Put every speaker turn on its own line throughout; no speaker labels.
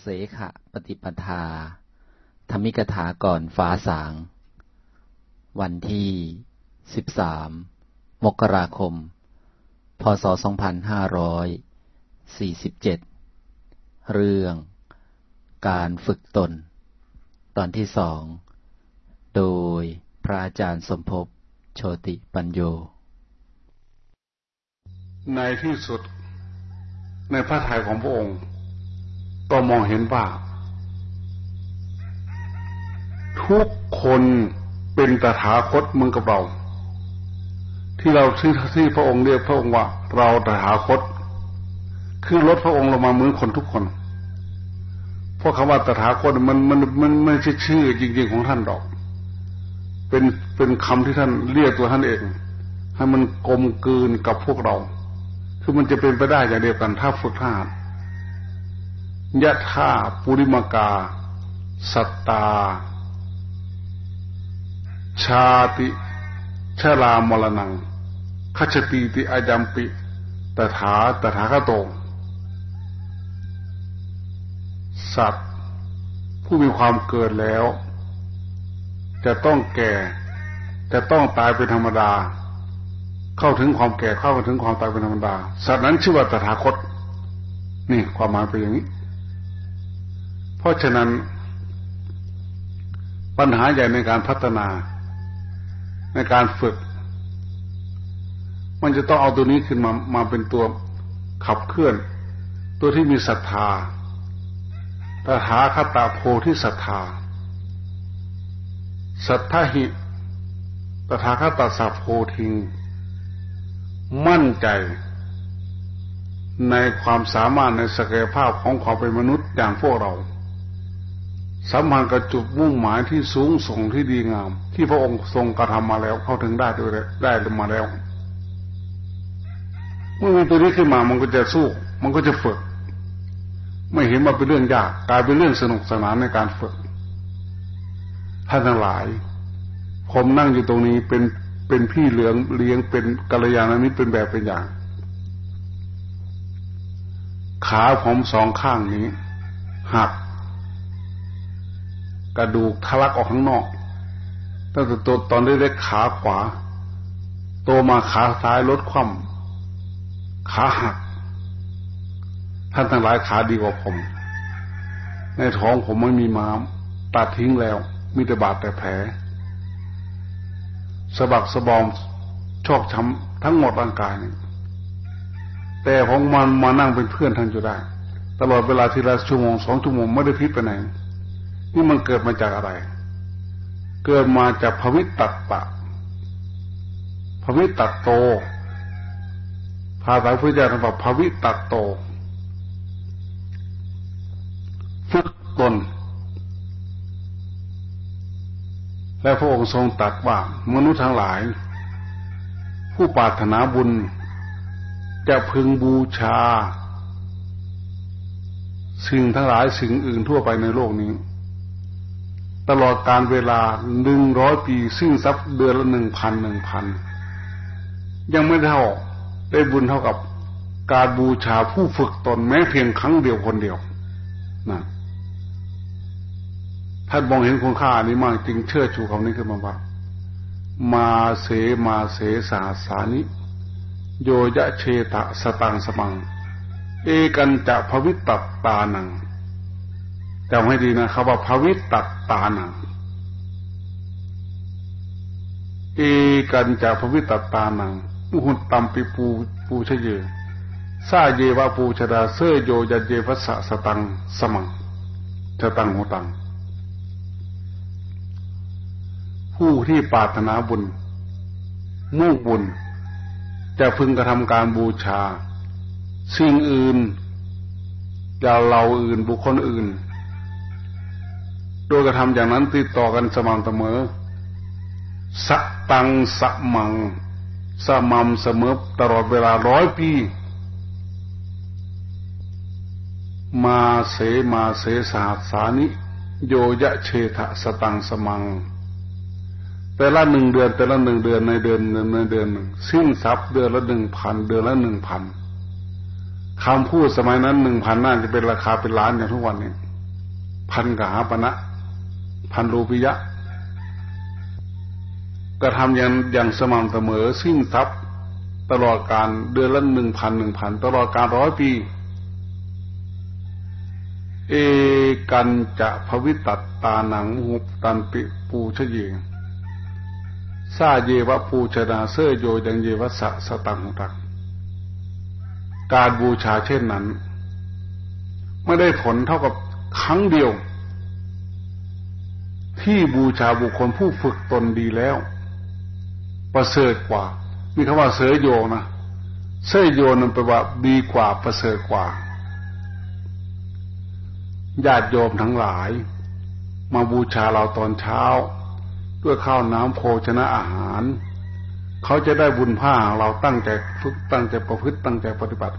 เสขะปฏิปทา ธรรมิกถาก่อนฟ้าสาง วันที่ 13 มกราคม พศ 2547 เรื่อง การฝึกตน ตอนที่สอง โดยพระอาจารย์สมภพโชติปัญโย
ในที่สุดในพระทัยของพระองค์ ก็มองเห็นว่า ทุกคนเป็นตถาคตเหมือนกับเรา ที่เราที่ที่พระองค์เรียกพระองค์ว่า เราตถาคต คือลดพระองค์ลงมาเหมือนคนทุกคนเพราะคำว่าตถาคตมันมันมันไม่ใช่ชื่อจริงๆของท่านดอก เป็นเป็นคำที่ท่านเรียกตัวท่านเอง ให้มันกลมกลืนกับพวกเรา คือมันจะเป็นไปได้อย่างเดียวกันถ้าฝึกท่า ยะธาปุริมกา สัตตา ชาติชรามรณังขจตีติอาจัมปิตถาตถาคโตสัตว์ผู้มีความเกิดแล้ว จะต้องแก่ จะต้องตายเป็นธรรมดา เข้าถึงความแก่เข้าถึงความตายเป็นธรรมดา สัตว์นั้นชื่อว่าตถาคต นี่ความหมายเป็นอย่างนี้ เพราะฉะนั้นปัญหาใหญ่ในการพัฒนา ในการฝึก มันจะต้องเอาตัวนี้ขึ้นมามาเป็นตัวขับเคลื่อน ตัวที่มีศรัทธาตถาคตาโพธิศรัทธา สัทธาหิตถาคตาสัพโพธิง มั่นใจ ในความสามารถในศักยภาพของความเป็นมนุษย์อย่างพวกเรา สัมพันธ์กับจุดมุ่งหมายที่สูงส่งที่ดีงาม ที่พระองค์ทรงกระทำมาแล้วเข้าถึงได้ด้วยได้มาแล้ว เมื่อมีตัวนี้ขึ้นมามันก็จะสู้ มันก็จะฝึก ไม่เห็นว่าเป็นเรื่องยากกลายเป็นเรื่องสนุกสนานในการฝึกท่านทั้งหลายผมนั่งอยู่ตรงนี้เป็นเป็นพี่เหลืองเลี้ยงเป็นกัลยาณมิตรเป็นแบบเป็นอย่าง ขาผมสองข้างนี้หัก กระดูกทะลักออกข้างนอกตั้งแต่ตัวตอนเล็กๆขาขวา โตมาขาซ้ายลดความขาหัก ท่านทั้งหลายขาดีกว่าผม ในท้องผมไม่มีม้ามตัดทิ้งแล้ว มีแต่บาดแต่แผลสะบักสะบอมชอกช้ำทั้งหมดร่างกายนี่แต่ผมมันมานั่งเป็นเพื่อนท่านอยู่ได้ ตลอดเวลาทีละชั่วโมงสองชั่วโมงไม่ได้พิษไปไหน นี่มันเกิดมาจากอะไร เกิดมาจากภวิตตัดปะภวิตตัดโต ภาษาพุทธเจ้าท่านบอกภวิตตัดโต ฝึกตน และพระองค์ทรงตรัสว่ามนุษย์ทั้งหลาย ผู้ปรารถนาบุญ จะพึงบูชา สิ่งทั้งหลายสิ่งอื่นทั่วไปในโลกนี้ ตลอดการเวลาหนึ่งร้อยปีซึ่งทรัพย์เดือนละหนึ่งพันหนึ่งพันยังไม่เท่าได้บุญเท่ากับการบูชาผู้ฝึกตนแม้เพียงครั้งเดียวคนเดียวนะท่านมองเห็นคุณค่านี้มากจึงเชื่อชูคำนี้ขึ้นมาว่ามาเสมาเสสาสานิ โยยะเชตะสตังสมัง เอกันจะภวิตตตานัง จำให้ดีนะครับว่าภวิตตตานังเอกันจะภวิตตตานังมุหุตตัมปิปูปูชเยซาเยวะปูชดาเสยโยยเยวัสสะสตังสมังสตังหูตัง ผู้ที่ปรารถนาบุญ มุ่งบุญ จะพึงกระทำการบูชา สิ่งอื่นอย่าเราอื่นบุคคลอื่น โดยกระทำอย่างนั้นติดต่อกันสม่ำเสมอสะตังสะมังสม่ำเสมอตลอดเวลาร้อยปี มาเสมาเสสาสานิ โยยะเชทะสตังสมัง แต่ละหนึ่งเดือนแต่ละหนึ่งเดือนในเดือนในเดือนหนึ่งสิ้นทรัพย์เดือนละหนึ่งพันเดือนละหนึ่งพันคำพูดสมัยนั้นหนึ่งพันน่าจะเป็นราคาเป็นล้านอย่างทุกวันนี้พันกหาปณะ พันรูปิยะกระทำอย่างอย่างสม่ำเสมอสิ้นทรัพย์ตลอดการเดือนละหนึ่งพันหนึ่งพันตลอดการร้อยปี เอกันจะภวิตัตตาหนังหุบตันปิปูชเยงซาเยวะปูชนาเสยโยยังเยวะสะสตังหุตังการบูชาเช่นนั้น ไม่ได้ผลเท่ากับครั้งเดียว ที่บูชาบุคคลผู้ฝึกตนดีแล้ว ประเสริฐกว่า มีคำว่าเสยโยนะเสยโยนั่นแปลว่าดีกว่าประเสริฐกว่าญาติโยมทั้งหลาย มาบูชาเราตอนเช้า ด้วยข้าวน้ำโภชนะอาหาร เขาจะได้บุญผ้าเราตั้งใจฝึกตั้งใจประพฤติตั้งใจปฏิบัติ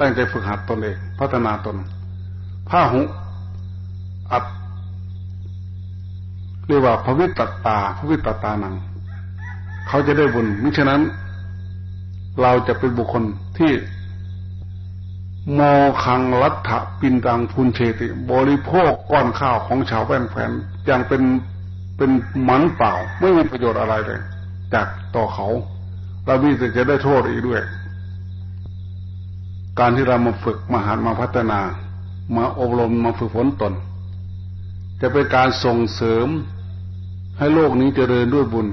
ตั้งใจฝึกหัดตนเอง พัฒนาตนผ้าหุอัด เรียกว่าพระวิตตาพระวิตตานังเขาจะได้บุญมิฉะนั้น เราจะเป็นบุคคลที่โมคังลัทธปินตังพุนเชติ บริโภคก้อนข้าวของชาวแว่นแผนอย่างเป็นเป็นมันเปล่า ไม่มีประโยชน์อะไรเลย จากต่อเขา เรามีแต่จะได้โทษอีกด้วย การที่เรามาฝึกมาหัดมาพัฒนา มาอบรมมาฝึกฝนตน จะเป็นการส่งเสริมให้โลกนี้เจริญด้วยบุญ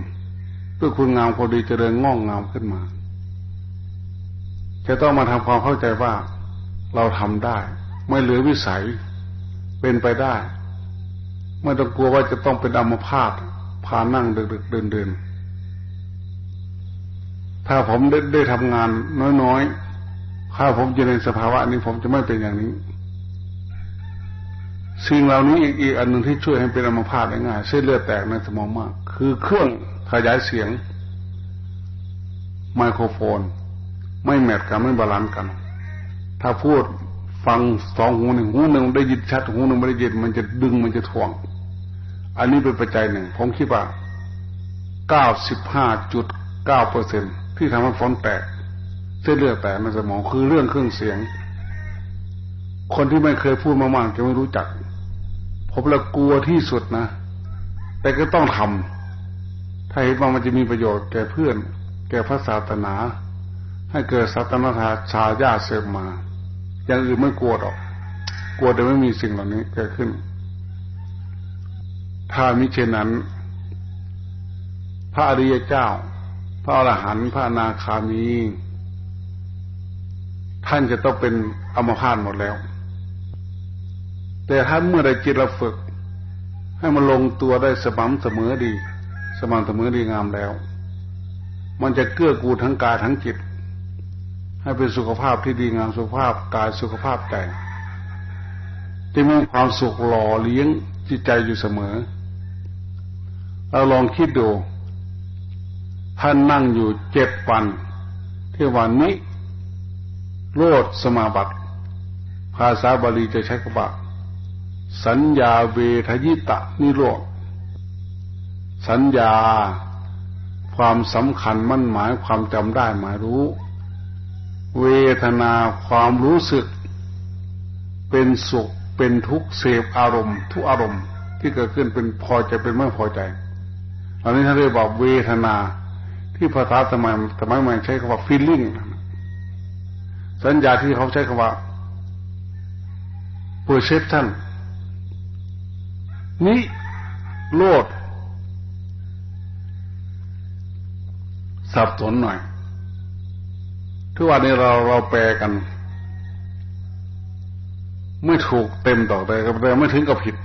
ด้วยคุณงามความดีเจริญงองงามขึ้นมา จะต้องมาทำความเข้าใจว่าเราทำได้ ไม่เหลือวิสัยเป็นไปได้ ไม่ต้องกลัวว่าจะต้องเป็นอัมพาตพานั่งดึกๆเดินๆถ้าผมได้ได้ทำงานน้อยๆถ้าผมอยู่ในสภาวะนี้ผมจะไม่เป็นอย่างนี้ สิ่งเหล่านี้อีกอีกอันหนึ่งที่ช่วยให้เป็นอัมพาตได้ง่ายเส้นเลือดแตกในสมองมาก คือเครื่องขยายเสียง ไมโครโฟน ไม่ match กันไม่ balance กัน ถ้าพูดฟังสองหูหนึ่งหูหนึ่งได้ยินชัดหูหนึ่งไม่ได้ยินมันจะดึงมันจะถ่วง อันนี้เป็นปัจจัยหนึ่งผมคิดว่าเก้าสิบห้าจุดเก้าเปอร์เซ็นต์ที่ทำให้ฟอนแตก เส้นเลือดแตกในสมองคือเรื่องเครื่องเสียง คนที่ไม่เคยพูดมากๆจะไม่รู้จัก ผมละกลัวที่สุดนะ แต่ก็ต้องทำถ้าเห็นว่ามันจะมีประโยชน์แก่เพื่อน แก่พระศาสนา ให้เกิดสัตนธาชาญาเสริมมา อย่างอื่นไม่กลัวหรอก กลัวแต่ไม่มีสิ่งเหล่านี้เกิดขึ้น ถ้ามิเช่นนั้น พระอริยเจ้า พระอรหันต์พระนาคามี ท่านจะต้องเป็นอมพาตหมดแล้ว แต่ท่าเมื่อใดจิตเราฝึก ให้มันลงตัวได้สม่ำเสมอดี สม่ำเสมอดีงามแล้ว มันจะเกื้อกูลทั้งกายทั้งจิต ให้เป็นสุขภาพที่ดีงามสุขภาพกายสุขภาพใจจะมีความสุขหล่อเลี้ยงจิตใจอยู่เสมอ เราลองคิดดูท่านนั่งอยู่เจ็ดวันที่วันนี้โลดสมาบัติ ภาษาบาลีจะใช้คำว่า สัญญาเวทยิตะนิโรธสัญญาความสำคัญมั่นหมายความจำได้หมายรู้ เวทนาความรู้สึก เป็นสุขเป็นทุกข์เสพอารมณ์ ทุกอารมณ์ที่เกิดขึ้นเป็นพอใจเป็นไม่พอใจอันนี้ท่านเรียกว่าเวทนาที่ภาษาสมัยสมัยใหม่ใช้คำว่า feeling สัญญาที่เขาใช้คำว่า perception นี้โลดสับสนหน่อยทุกวันนี้เราเราแปลกัน ไม่ถูกเต็มต่อแต่แต่ไม่ถึงกับผิด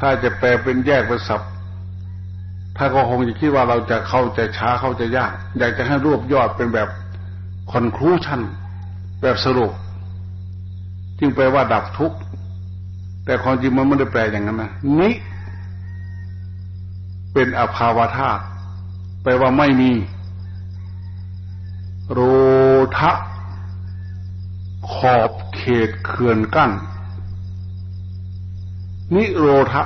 ถ้าจะแปลเป็นแยกเป็นสับถ้าก็คงจะคิดว่าเราจะเข้าใจช้าเข้าใจยาก อยากจะให้รวบยอดเป็นแบบคอนคลูชันแบบสรุป จึงแปลว่าดับทุกข์ แต่ความจริงมันไม่ได้แปลอย่างนั้นนะนี้เป็นอภาวธาตุแปลว่าไม่มี โรทะขอบเขตเขื่อนกั้น นิโรธะ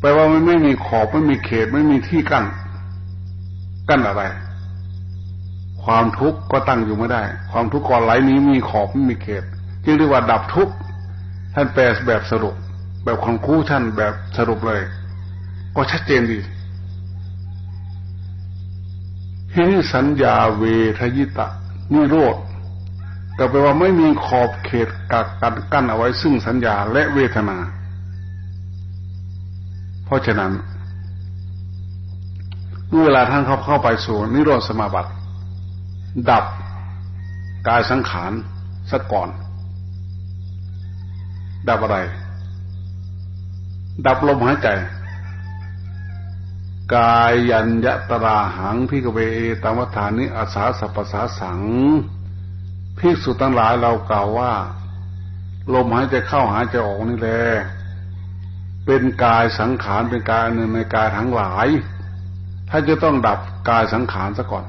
แปลว่ามันไม่มีขอบไม่มีเขตไม่มีที่กั้น กั้นอะไร ความทุกข์ก็ตั้งอยู่ไม่ได้ ความทุกข์ก่อนไหลนี้มีขอบไม่มีเขต จึงเรียกว่าดับทุกข์ ท่านแปลแบบสรุป แบบของคู่ท่านแบบสรุปเลย ก็ชัดเจนดีทีนี้สัญญาเวทยิตะนิโรธก็แปลว่าไม่มีขอบเขตกักกันกั้นเอาไว้ซึ่งสัญญาและเวทนา เพราะฉะนั้นเมื่อเวลาท่านเข้าเข้าไปสู่นิโรธสมาบัติ ดับกายสังขารสักก่อน ดับอะไร ดับลมหายใจ กายยัญยตราหังพิกเวตามวัฏานิอาสาสัพสาสังภิกษุทั้งหลายเรากล่าวว่า ลมหายใจเข้าหายใจออกนี่แหละเป็นกายสังขารเป็นกายหนึ่งในกายทั้งหลาย ถ้าจะต้องดับกายสังขารซะก่อน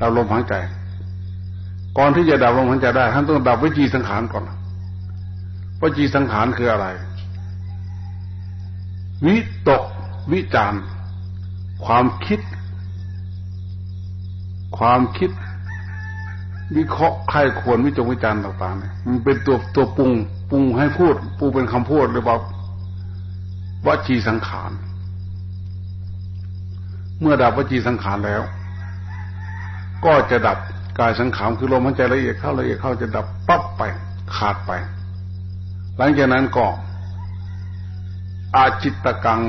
ดับลมหายใจ ก่อนที่จะดับลมหายใจได้ท่านต้องดับวิจีสังขารก่อน วจีสังขารคืออะไร วิตก วิจารความคิด ความคิด วิเคราะห์ใครควรวิจงวิจารณ์ต่างๆเนี่ยมันเป็นตัวตัวปรุงปรุงให้พูดปูเป็นคำพูดหรือเปล่าวจีสังขาร เมื่อดับวจีสังขารแล้ว ก็จะดับกายสังขารคือลมหายใจละเอียดเข้าละเอียดเข้าจะดับปั๊บไปขาดไป หลังจากนั้นก็ อาจิตตกัง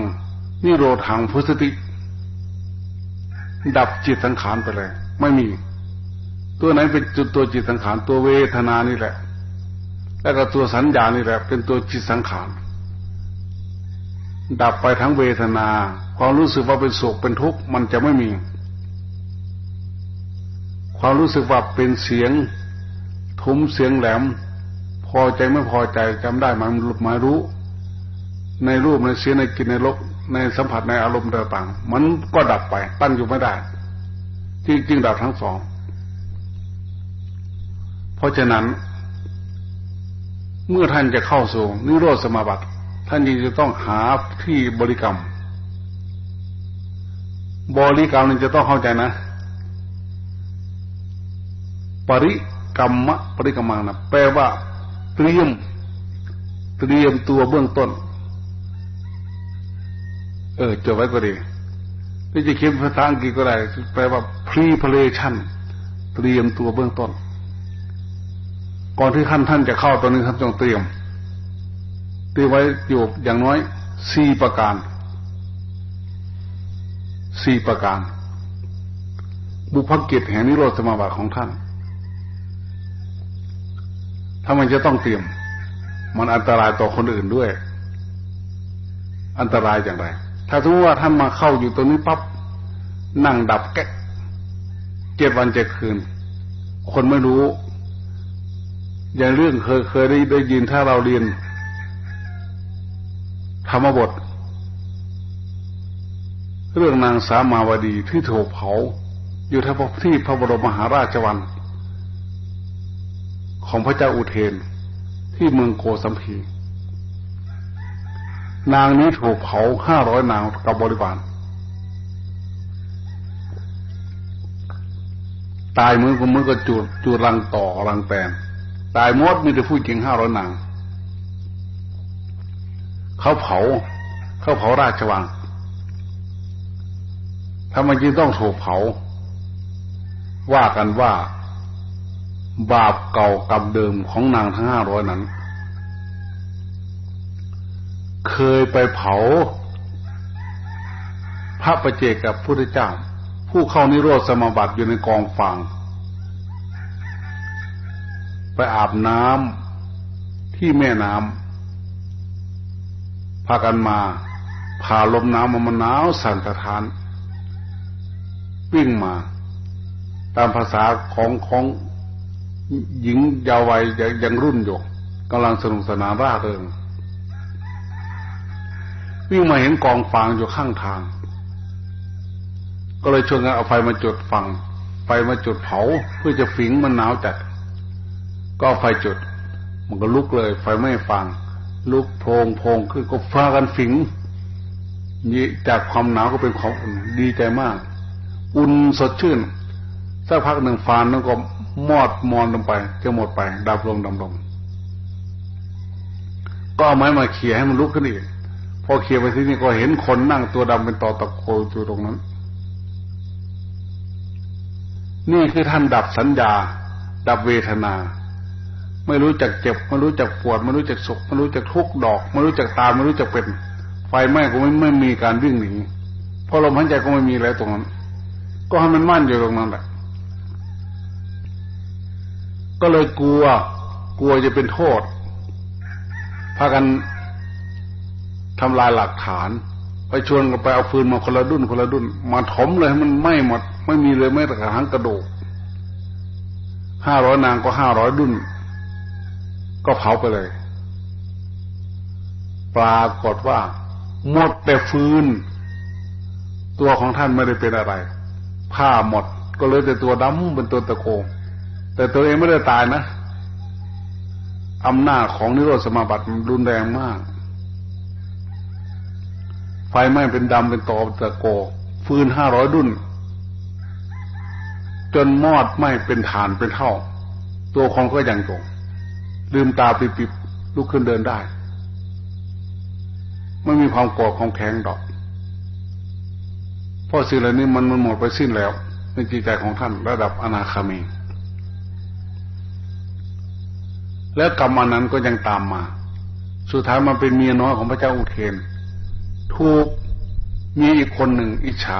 นิโรธังพุสติดับจิตสังขารไปเลย ไม่มี ตัวไหนเป็นจุดตัวจิตสังขารตัวเวทนานี่แหละ แล้วก็ตัวสัญญานี่แหละ เป็นตัวจิตสังขารดับไปทั้งเวทนา ความรู้สึกว่าเป็นสุขเป็นทุกข์มันจะไม่มี ความรู้สึกว่าเป็นเสียงทุ้มเสียงแหลม พอใจไม่พอใจจำได้มันหมารู้ ในรูปในเสียงในกินในรกในสัมผัสในอารมณ์ต่างๆมันก็ดับไป ตั้งอยู่ไม่ได้จริงๆดับทั้งสอง เพราะฉะนั้น เมื่อท่านจะเข้าสู่นิโรธสมาบัติท่านจะต้องหาที่บริกรรม บริกรรมนี่จะต้องเข้าใจนะ ปริกรรมะปริกรรมังนะแปลว่า เตรียมเตรียมตัวเบื้องต้น เออจดไว้ก็ดีที่จะเขียนภาษาอังกฤษก็ได้แปลว่า preparation เตรียมตัวเบื้องต้น ก่อนที่ท่านท่านจะเข้าตัวนี้ท่านต้องเตรียม เตรียมไว้อยู่อย่างน้อยสี่ประการสี่ประการ บุพกิจแห่งนิโรธสมาบัติของท่าน ถ้ามันจะต้องเตรียม มันอันตรายต่อคนอื่นด้วย อันตรายอย่างไร ถ้าสมมติว่าท่านมาเข้าอยู่ตรงนี้ปั๊บนั่งดับแก๊กเจ็ดวันเจ็ดคืน คนไม่รู้ อย่างเรื่องเคยเคยได้ได้ยินถ้าเราเรียนธรรมบท เรื่องนางสามาวดีที่ถูกเผา อยู่ที่พระบรมมหาราชวัง ของพระเจ้าอุเทนที่เมืองโกสัมพี นางนี้ถูกเผาห้าร้อยนางกับบริบาล ตายมือก็มือก็จูดจูดรังต่อรังแตนตายมดมีแต่ผู้หญิงห้าร้อยนาง เขาเผา เขาเผาราชวังทำไมจึงต้องถูกเผา ว่ากันว่า บาปเก่ากรรมเดิมของนางทั้งห้าร้อยนั้น เคยไปเผา พระประเจกับพุทธเจ้า ผู้เข้านิโรธสมบัติอยู่ในกองฟางไปอาบน้ำที่แม่น้ำพากันมาพาลมน้ำมันหนาวสั่นสะท้าน วิ่งมา ตามภาษาของของ หญิงยาววัยยังรุ่นอยู่กำลังสนุกสนานร่าเริงวิ่งมาเห็นกองฟางอยู่ข้างทาง ก็เลยชวนกันเอาไฟมาจุดฟังไฟมาจุดเผาเพื่อจะฝิงมันหนาวจัด ก็ไฟจุด มันก็ลุกเลย ไฟไม่ฟังลุกโพงโพงคือก็ฟ้ากันฝิงนี่จากความหนาวก็เป็นความอุ่นดีใจมาก อุ่นสดชื่นสักพักหนึ่งฟานนั้นก็ มอดมอนลงไปจะหมดไปดับลงดำลง ก็เอาไม้มาเขี่ยให้มันลุกขึ้นอีกพอเขี่ยไปที่นี่ก็เห็นคนนั่งตัวดำเป็นต่อตะโกอยู่ตรงนั้น นี่คือท่านดับสัญญา ดับเวทนา ไม่รู้จักเจ็บไม่รู้จักปวดไม่รู้จักสุขไม่รู้จักทุกดอกไม่รู้จักตามไม่รู้จักเป็นไฟไหม้ก็ไม่ไม่มีการวิ่งหนีพราะลมหายใจก็ไม่มีแล้วตรงนั้น ก็ให้มันมั่นอยู่ตรงนั้นแหละ ก็เลยกลัว กลัวจะเป็นโทษ พากันทำลายหลักฐาน ไปชวนกันไปเอาฟืนมาคนละดุนคนละดุนมาถมเลยมันไหม้หมดไม่มีเลยไม่แต่กระหังกระโดกห้าร้อยนางก็ห้าร้อยดุนก็เผาไปเลย ปรากฏว่า หมดแต่ฟืน ตัวของท่านไม่ได้เป็นอะไร ผ้าหมด ก็เลยแต่ตัวดำเป็นตัวตะโกง แต่ตัวเองไม่ได้ตายนะอำนาจของนิโรธสมาบัติมันรุนแรงมาก ไฟไหม้เป็นดำเป็นตอตะโกฟืนห้าร้อยดุนจนมอดไหม้เป็นฐานเป็นเท่า ตัวของก็ยังตรงลืมตาปิบๆลุกขึ้นเดินได้ ไม่มีความโกรธความแข็งดอกเพราะสิ่งเหล่านี้มันมันหมดไปสิ้นแล้วในจิตใจของท่านระดับอนาคามี แล้วกรรมนั้นก็ยังตามมา สุดท้ายมันเป็นเมียน้อยของพระเจ้าอุเทน ถูกมีอีกคนหนึ่งอิจฉา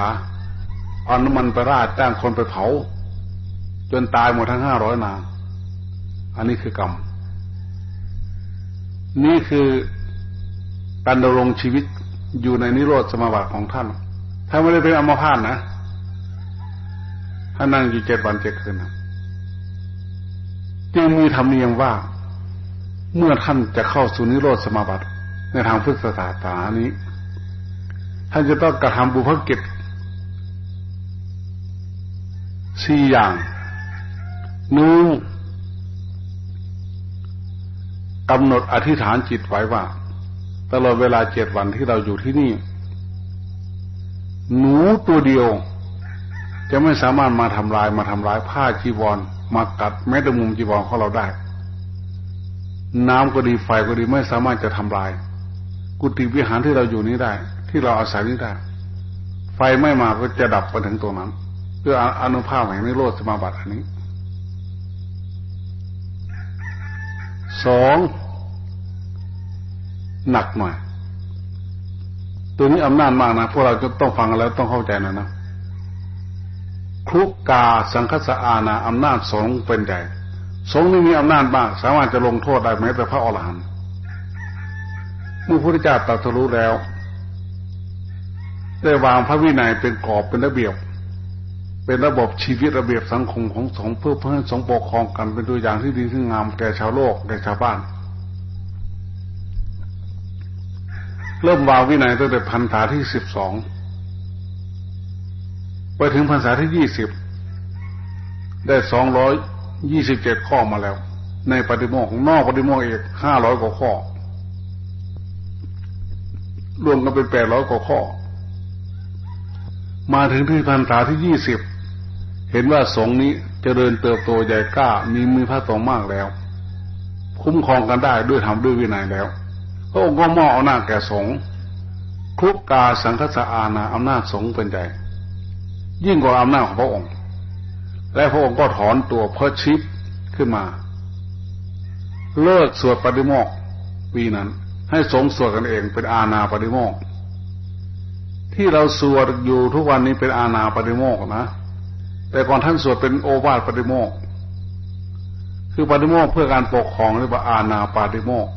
เอาน้ำมันไปราดจ้างคนไปเผา จนตายหมดทั้งห้าร้อยนาง อันนี้คือกรรม นี่คือการดำรงชีวิตอยู่ในนิโรธสมาบัติของท่าน ถ้าไม่ได้เป็นอมพาตนะ ถ้านั่งอยู่เจ็ดวันเจ็ดคืนนะจึงมีธรรมเนียมว่า เมื่อท่านจะเข้าสู่นิโรธสมาบัติในทางพุทธศาสนานี้ ท่านจะต้องกระทำบุพกิจสี่อย่างหนึ่งกำหนดอธิษฐานจิตไว้ว่าตลอดเวลาเจ็ดวันที่เราอยู่ที่นี่ หนูตัวเดียว จะไม่สามารถมาทำลายมาทำลายผ้าจีวร มากัดแม้แต่มุมจีวรของเราได้ น้ำก็ดีไฟก็ดีไม่สามารถจะทำลาย กุฏิวิหารที่เราอยู่นี้ได้ ที่เราอาศัยนี้ได้ ไฟไม่มาก็จะดับไปถึงตัวนั้นเพื่ออนุภาพแห่งนิโรธสมาบัติอันนี้สองหนักหน่อยตัวนี้อำนาจมากนะพวกเราจะต้องฟังแล้วต้องเข้าใจนะนะครุกกาสังคสอานาอำนาจสองเป็นใหญ่ สงฆ์นี่มีอำนาจมาก สามารถจะลงโทษได้แม้แต่พระอรหันต์เมื่อพระพุทธเจ้าตรัสรู้แล้ว ได้วางพระวินัยเป็นกรอบเป็นระเบียบ เป็นระบบชีวิตระเบียบสังคมของสงฆ์เพื่อเพื่อให้สงฆ์ปกครองกันเป็นตัวอย่างที่ดีที่งามแก่ชาวโลกแก่ชาวบ้าน เริ่มวางวินัยตั้งแต่พันษาที่สิบสองไปถึงพันษาที่ยี่สิบได้สองร้อย ยี่สิบเจ็ดข้อมาแล้ว ในปฏิโมกข์นอกปฏิโมกข์อีกห้าร้อยกว่าข้อ รวมกันเป็นแปดร้อยกว่าข้อ มาถึงที่พันษาที่ยี่สิบเห็นว่าสงนี้จเจริญเติบโตใหญ่กล้า มีมือพระสงฆ์มากแล้ว คุ้มครองกันได้ด้วยธรรมด้วยวินัยแล้วพระองค์ก็มอบอำนาจแก่สงฆ์ครุกกาสังคสะอานาอำนาจสงฆ์เป็นใหญ่ยิ่งกว่าอำนาจของพระองค์ และพระองค์ก็ถอนตัวเพื่อชิปขึ้นมา เลิกสวดปฏิโมกปีนั้น ให้สงสวดกันเองเป็นอาณาปฏิโมกที่เราสวดอยู่ทุกวันนี้เป็นอาณาปฏิโมกนะแต่ก่อนท่านสวดเป็นโอวาทปฏิโมกคือปฏิโมกเพื่อการปกครองเรียกว่าอาณาปฏิโมก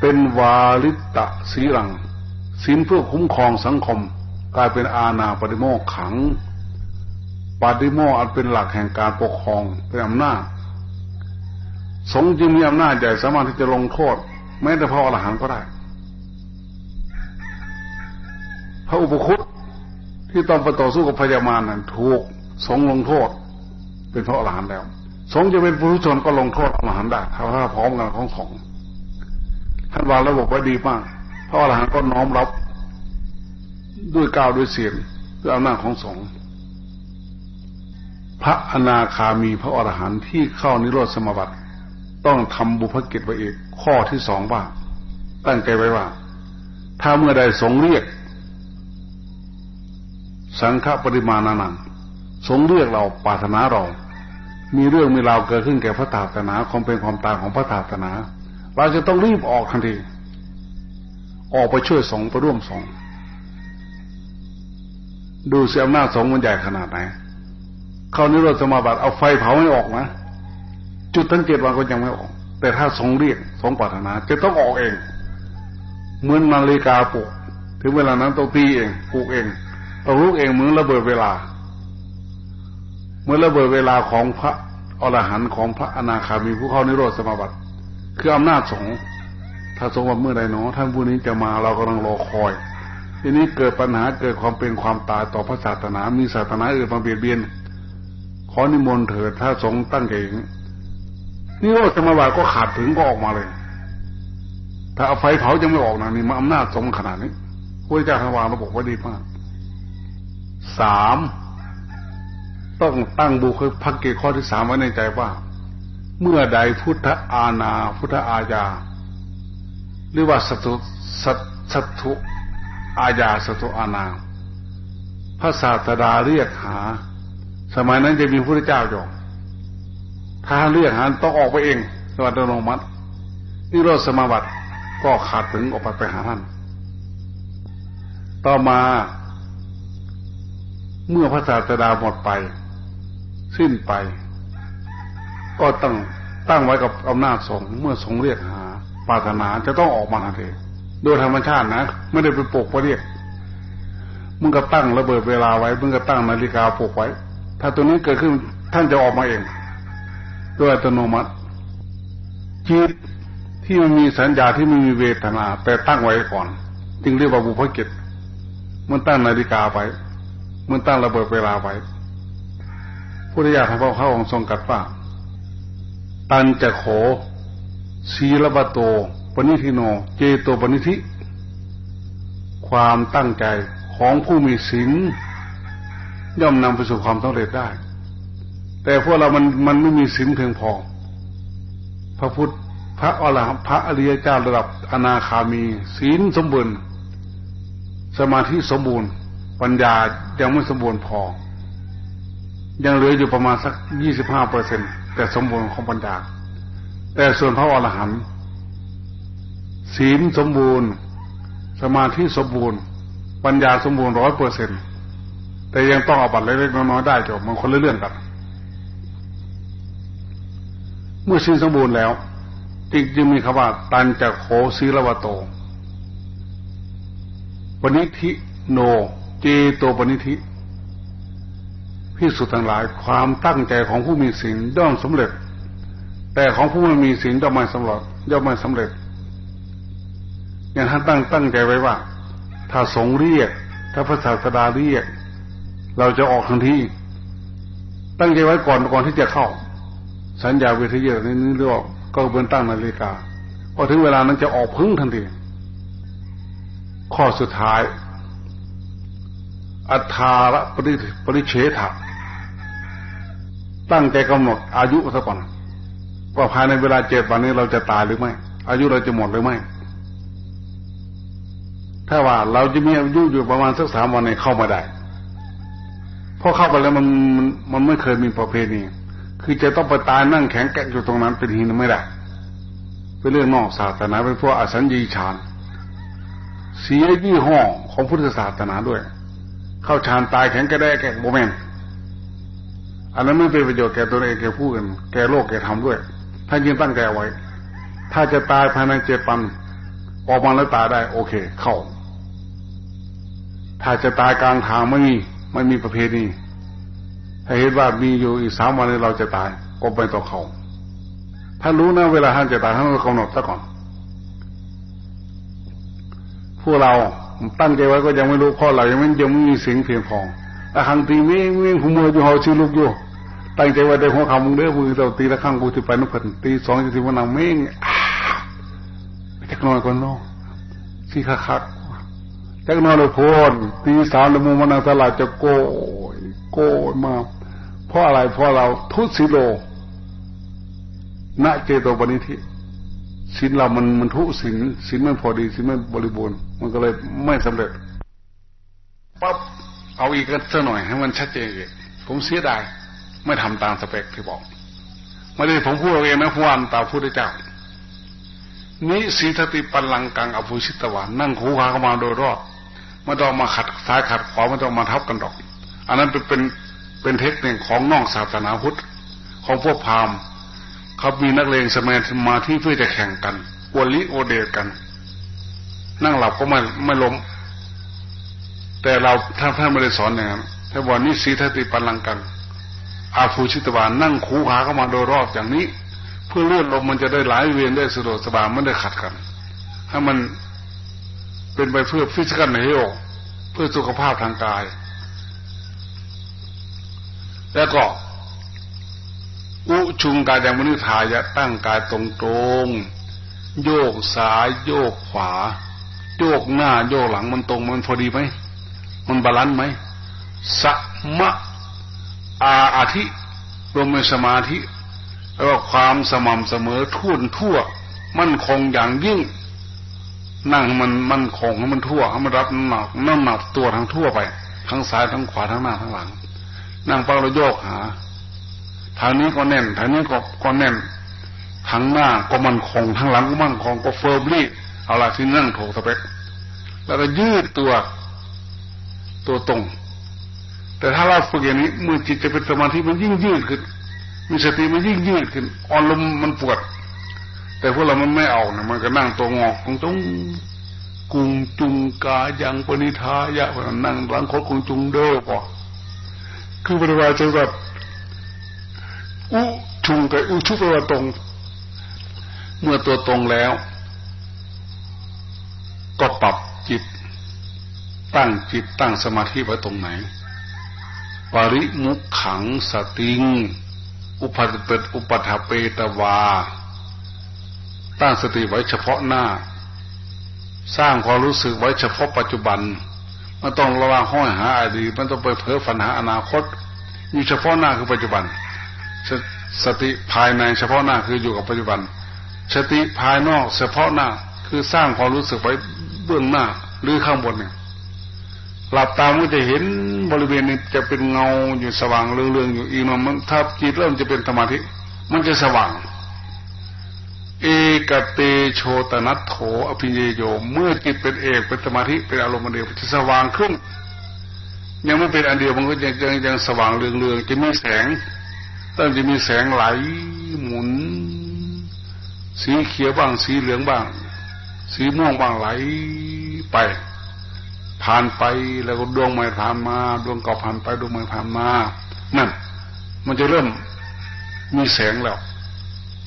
เป็นวาลิตะสีหลังสินเพื่อคุ้มครองสังคม กลายเป็นอาณาปฏิโมกขังปฏิโมกอันเป็นหลักแห่งการปกครองเป็นอำนาจสงจึงมีอำนาจใหญ่สามารถที่จะลงโทษแม้แต่พระอรหันต์ก็ได้ พระอุปคุตที่ต้องไปต่อสู้กับพญามารนั้นถูกสงลงโทษ เป็นพระอรหันต์แล้ว สงจะเป็นผู้ชนก็ลงโทษอรหันต์ได้ถ้าพร้อมกันของสงท่านวางระบบไว้ดีมากพระอรหันต์ก็น้อมรับ ด้วยกาวด้วยเสียงด้วยอำนาจของสงฆ์พระอนาคามีพระอรหันต์ที่เข้านิโรธสมบัติ ต้องทำบุพกิจไว้อีกข้อที่สองว่า ตั้งใจไว้ว่า ถ้าเมื่อใดสงเรียก สังฆปริมาณนังสงเรียกเราปรารถนาเรา มีเรื่องมีราวเกิดขึ้นแก่พระศาสนาความเป็นความตายของพระศาสนา เราจะต้องรีบออกทันทีออกไปช่วยสงไปร่วมสง ดูเสียอำนาจสงมันใหญ่ขนาดไหน เขานิโรธสมาบัติเอาไฟเผาไม่ออกนะ จุดทั้งเจ็ดวันก็ยังไม่ออก แต่ถ้าสงเรียกสงปรารถนา จะต้องออกเอง เหมือนนาฬิกาปลุก ถึงเวลานั้นต้องตีเองปลุกเองต้องลุกเองเหมือนระเบิดเวลา เหมือนระเบิดเวลาของพระอรหันต์ของพระอนาคามีผู้เข้านิโรธสมาบัติ คืออำนาจสงถ้าสงว่าเมื่อใดเนาะท่านผู้นี้จะมาเรากำลังรอคอย ทีนี้เกิดปัญหาเกิดความเป็นความตายต่อพระศาสนา มีศาสนาอื่นมาเบียดเบียน ขอนิมนต์เถิดถ้าสงตั้งใจนี่โอ้สมาบาก็ขาดถึงก็ออกมาเลย ถ้าเอาไฟเผายังไม่ออกนะนี่มาอำนาจสงขนาดนี้พระเจ้าทวารระบบไว้ดีมากสามต้องตั้งบุคพักเกข้อที่สามไว้ในใจว่า เมื่อใดพุทธอาณาพุทธอาญาหรือว่าสัตุสัตุ อาญาสตุอานาพระศาสดาเรียกหา สมัยนั้นจะมีพระเจ้าอยู่ถ้าเรียกหาต้องออกไปเองสวัสดิโนมัตินิโรธสมาบัติก็ขาดถึงออกไปไปหาท่าน ต่อมา เมื่อพระศาสดาหมดไป สิ้นไป ก็ต้องตั้งไว้กับอำนาจสงเมื่อสงเรียกหาปรารถนาจะต้องออกมาทันที โดยธรรมชาตินะไม่ได้ไปปลุกไปเรียกมึงก็ตั้งระเบิดเวลาไว้มึงก็ตั้งนาฬิกาปลุกไว้ ถ้าตัวนี้เกิดขึ้นท่านจะออกมาเองด้วยอัตโนมัติจิตที่มันมีสัญญาที่ไม่มีเวทนา แต่ตั้งไว้ก่อน จึงเรียกว่าบุพกิจมันตั้งนาฬิกาไว้มันตั้งระเบิดเวลาไว้พุทธิยาทพระเข้าองค์ทรงกัดว่าตันจะโขศีลบโต ณิทิโน เจโตปณิธิ ความตั้งใจของผู้มีศีลย่อมนำไปสู่ความสำเร็จได้ แต่พวกเรามันมันไม่มีศีลเพียงพอ พระพุทธพระอรหันต์พระอริยเจ้าระดับอนาคามี ศีลสมบูรณ์ สมาธิสมบูรณ์ ปัญญายังไม่สมบูรณ์พอ ยังเหลืออยู่ประมาณสักยี่สิบห้าเปอร์เซ็นแต่สมบูรณ์ของปัญญา แต่ส่วนพระอรหันต์ ศีลสมบูรณ์ สมาธิสมบูรณ์ ปัญญาสมบูรณ์ร้อยเปอร์เซ็นแต่ยังต้องเอาบัตรเล็กๆน้อยๆได้จบมันคนละเรื่องกัน เมื่อศีลสมบูรณ์แล้วจึงจึงมีคำว่าตันจะโคศีลวโตปณิธิโนเจโตปณิธิพิสุทั้งหลายความตั้งใจของผู้มีศีลย่อมสำเร็จ แต่ของผู้ไม่มีศีลย่อมไม่สำเร็จย่อมไม่สำเร็จ อย่างท่านตั้งตั้งใจไว้ว่า ถ้าสงเรียก ถ้าพระศาสดาเรียก เราจะออกทันทีตั้งใจไว้ก่อนก่อนที่จะเข้า สัญญาเวทีเยอะนี่เรียกว่าก็เป็นตั้งนาฬิกาพอถึงเวลานั้นจะออกพึ่งทันทีข้อสุดท้าย อัฏาระปริปริเฉถะตั้งใจกำหนดอายุซะก่อนว่าภายในเวลาเจ็ดวันนี้เราจะตายหรือไม่ อายุเราจะหมดหรือไม่ ถ้าว่าเราจะมีอายุอยู่ประมาณสักสามวันในเข้ามาได้เพราะเข้าไปแล้วมันมันมันไม่เคยมีประเพณีคือจะต้องไปตายนั่งแข็งแกะอยู่ตรงนั้นเป็นหินไม่ได้เป็นเรื่องนอกศาสนาเป็นพวกอสัญญีฌานเสียยี่ห้อของพุทธศาสนาด้วย เข้าฌานตายแข็งแกะได้แกะโมเมนอันนั้นไม่เป็นประโยชน์แก่ตัวเองแก่ผู้อื่นแก่โลกแก่ธรรมด้วยท่ายังตั้งใจไว้ ถ้าจะตายภายในเจ็ดปัน ออกมาแล้วตายได้ โอเค เข้า ถ้าจะตายกลางทางไม่มีไม่มีประเพณีถ้าเห็นว่ามีอยู่อีกสามวันเราจะตายก็ไปต่อเขา ถ้ารู้นะเวลาท่านจะตายท่านก็กำหนดซะก่อน พวกเราตั้งใจไว้ก็ยังไม่รู้ข้อเรายังไม่ยังไม่มีสิ่งเพียงพอแต่ครั้งตีไม่ไม่หุมืออยู่หอชื่อลูกอยู่ตั้งใจไว้ได้หัวคำมึงเด้อมือเราตีละครั้งกูจะไปนุกเพิ่นตีสองจะตีวันนังเม่งจะนอนก่อนเนาะสิคัก จักนอนเลยพนตีสามละมุมันนังตลาดจะโกยโกยมา เพราะอะไรเพราะเราทุสิโลณเจโตปณิธิสินเรามันมันทุสินสินมันพอดีสินมันบริบูรณ์ มันก็เลยไม่สำเร็จปั๊บเอาอีกกันสักหน่อยให้มันชัดเจนผมเสียดายไม่ทำตามสเปคที่บอกไม่ได้ผมพูดเองนะพวันตาพูดได้เจ้านี้สีทติปัลลังกังอภุชิตวานนั่งคูขาเข้ามาโดยรอบ ไม่ต้องมาขัดซ้ายขัดขวาไม่ต้องมาทับกันดอก อันนั้นเป็นเป็นเป็นเทคนิคของนอกศาสนาพุทธของพวกพราหมณ์เขามีนักเลงสมัยมาที่เพื่อจะแข่งกันวลิโอเดกัน นั่งหลับก็ไม่ไม่ล้ม แต่เราท่านท่านไม่ได้สอนอย่างนั้นแต่วันนี้สีทติปัลลังกังอาภูชิตวานนั่งคูขาเข้ามาโดยรอบอย่างนี้ เพื่อเลื่อนลมมันจะได้ไหลเวียนได้สะดวกสบายไม่ได้ขัดกันให้มัน เป็นไปเพื่อฟิสิกส์ในโลเพื่อสุขภาพทางกาย แล้วก็อุชุงกายยังมนิทายะตั้งกายตรงตรงโยกซ้ายโยกขวา โยกหน้าโยกหลังมันตรงมันพอดีไหมมันบาลานซ์ไหมสัมะอาอาทิรวมในสมาธิแล้วก็ความสม่ำเสมอทุ่นทั่ว มั่นคงอย่างยิ่ง นั่งมันมันคงให้มันทั่วให้มันรับน้ำหนักน้ำหนักตัวทั้งทั่วไป ทั้งซ้ายทั้งขวาทั้งหน้าทั้งหลัง นั่งปังเราโยกหาทางนี้ก็แน่นทางนี้ก็ก็แน่นทางหน้าก็มันคงทางหลังก็มั่นคงก็เฟิร์มลี่เอาละที่นั่งถูกสเปคแล้วก็ยืดตัวตัวตรง แต่ถ้าเราฝึกอย่างนี้มือจิตจะเป็นสมาธิมันยิ่งยืดขึ้นมีสติมันยิ่งยืดขึ้นอ่อนลมมันปวด แต่พวกเรามันไม่เอานะมันก็นั่งตัวงอกคงต้องกุงจุงกายังปณิทายะนั่งหลังโคตกุงจุงเด้อปอคือปฏิวัติจะแบบอุชุงกับอุชุปฏิวัติตรง เมื่อตัวตรงแล้ว ก็ปรับจิต ตั้งจิตตั้งสมาธิไว้ตรงไหน ปริมุขขังสติง อุปติเปตอุปถาเปตวา ตั้งสติไว้เฉพาะหน้า สร้างความรู้สึกไว้เฉพาะปัจจุบันมันต้องระวังห้อยหาอดีตมันต้องไปเพ้อฝันหาอนาคต อยู่เฉพาะหน้าคือปัจจุบันสติภายในเฉพาะหน้าคืออยู่กับปัจจุบัน สติภายนอกเฉพาะหน้าคือสร้างความรู้สึกไว้เบื้องหน้าหรือข้างบนเนี่ยหลับตามันจะเห็นบริเวณนี้จะเป็นเงาอยู่สว่างเรื่องๆอยู่อีกมันถ้าจิตเริ่มจะเป็นสมาธิ มันจะสว่าง เอกเตโชตนัตโถอภิเยโย เมื่อจิตเป็นเอกเป็นสมาธิเป็นอารมณ์เดียวจะสว่างขึ้นยังไม่เป็นอันเดียวมันก็ยังยังยังสว่างเรืองๆจะมีแสงเริ่มจะมีแสงไหลหมุน สีเขียวบ้าง สีเหลืองบ้าง สีม่วงบ้างไหลไป ผ่านไปแล้วก็ดวงใหม่ผ่านมา ดวงเก่าผ่านไปดวงใหม่ผ่านมานั่นมันจะเริ่มมีแสงแล้ว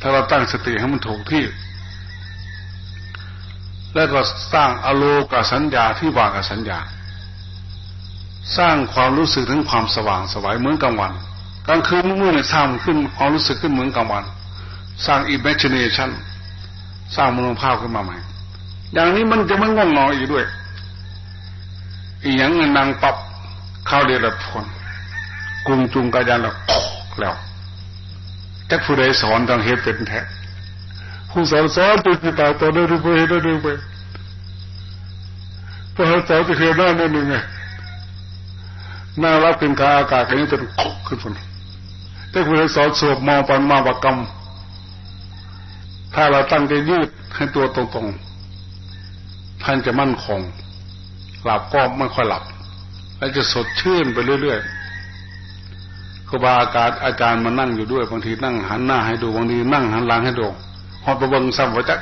ถ้าเราตั้งสติให้มันถูกที่ แล้วก็สร้างอโลกสัญญาที่วางกับสัญญา สร้างความรู้สึกถึงความสว่างสวายเหมือนกลางวันกลางคืนมืดเนี่ยสร้างขึ้นความรู้สึกขึ้นเหมือนกลางวัน สร้างอิมเมจเนชันสร้างมโนภาพขึ้นมาใหม่ อย่างนี้มันจะไม่ง่วงนอนอีกด้วย อีหยังเงินนางปับเข้าเดียร์พนกุงจุงกายันแล้วแล้ว แต่ผู้ใดสอนต้องเฮ็ดเป็นแท้ผู้สอนสอนตัวที่ตาตัวได้ดูไปได้ดูไปพอสอนจะเห็นหน้านั่นหนึ่งไงน้ารับเป็นขาอากาศกันนี้จะขึ้นฝนแต่ผู้ใดสอนสวบมองปันมาบักกรรมถ้าเราตั้งใจยืดให้ตัวตรงๆ ท่านจะมั่นคง หลับก็ไม่ค่อยหลับ แล้วจะสดชื่นไปเรื่อยๆ ครูบาอาจารย์อาจารย์มานั่งอยู่ด้วยบางทีนั่งหันหน้าให้ดูบางทีนั่งหันหลังให้ดูพอประเบิงซ้ำว่าจะ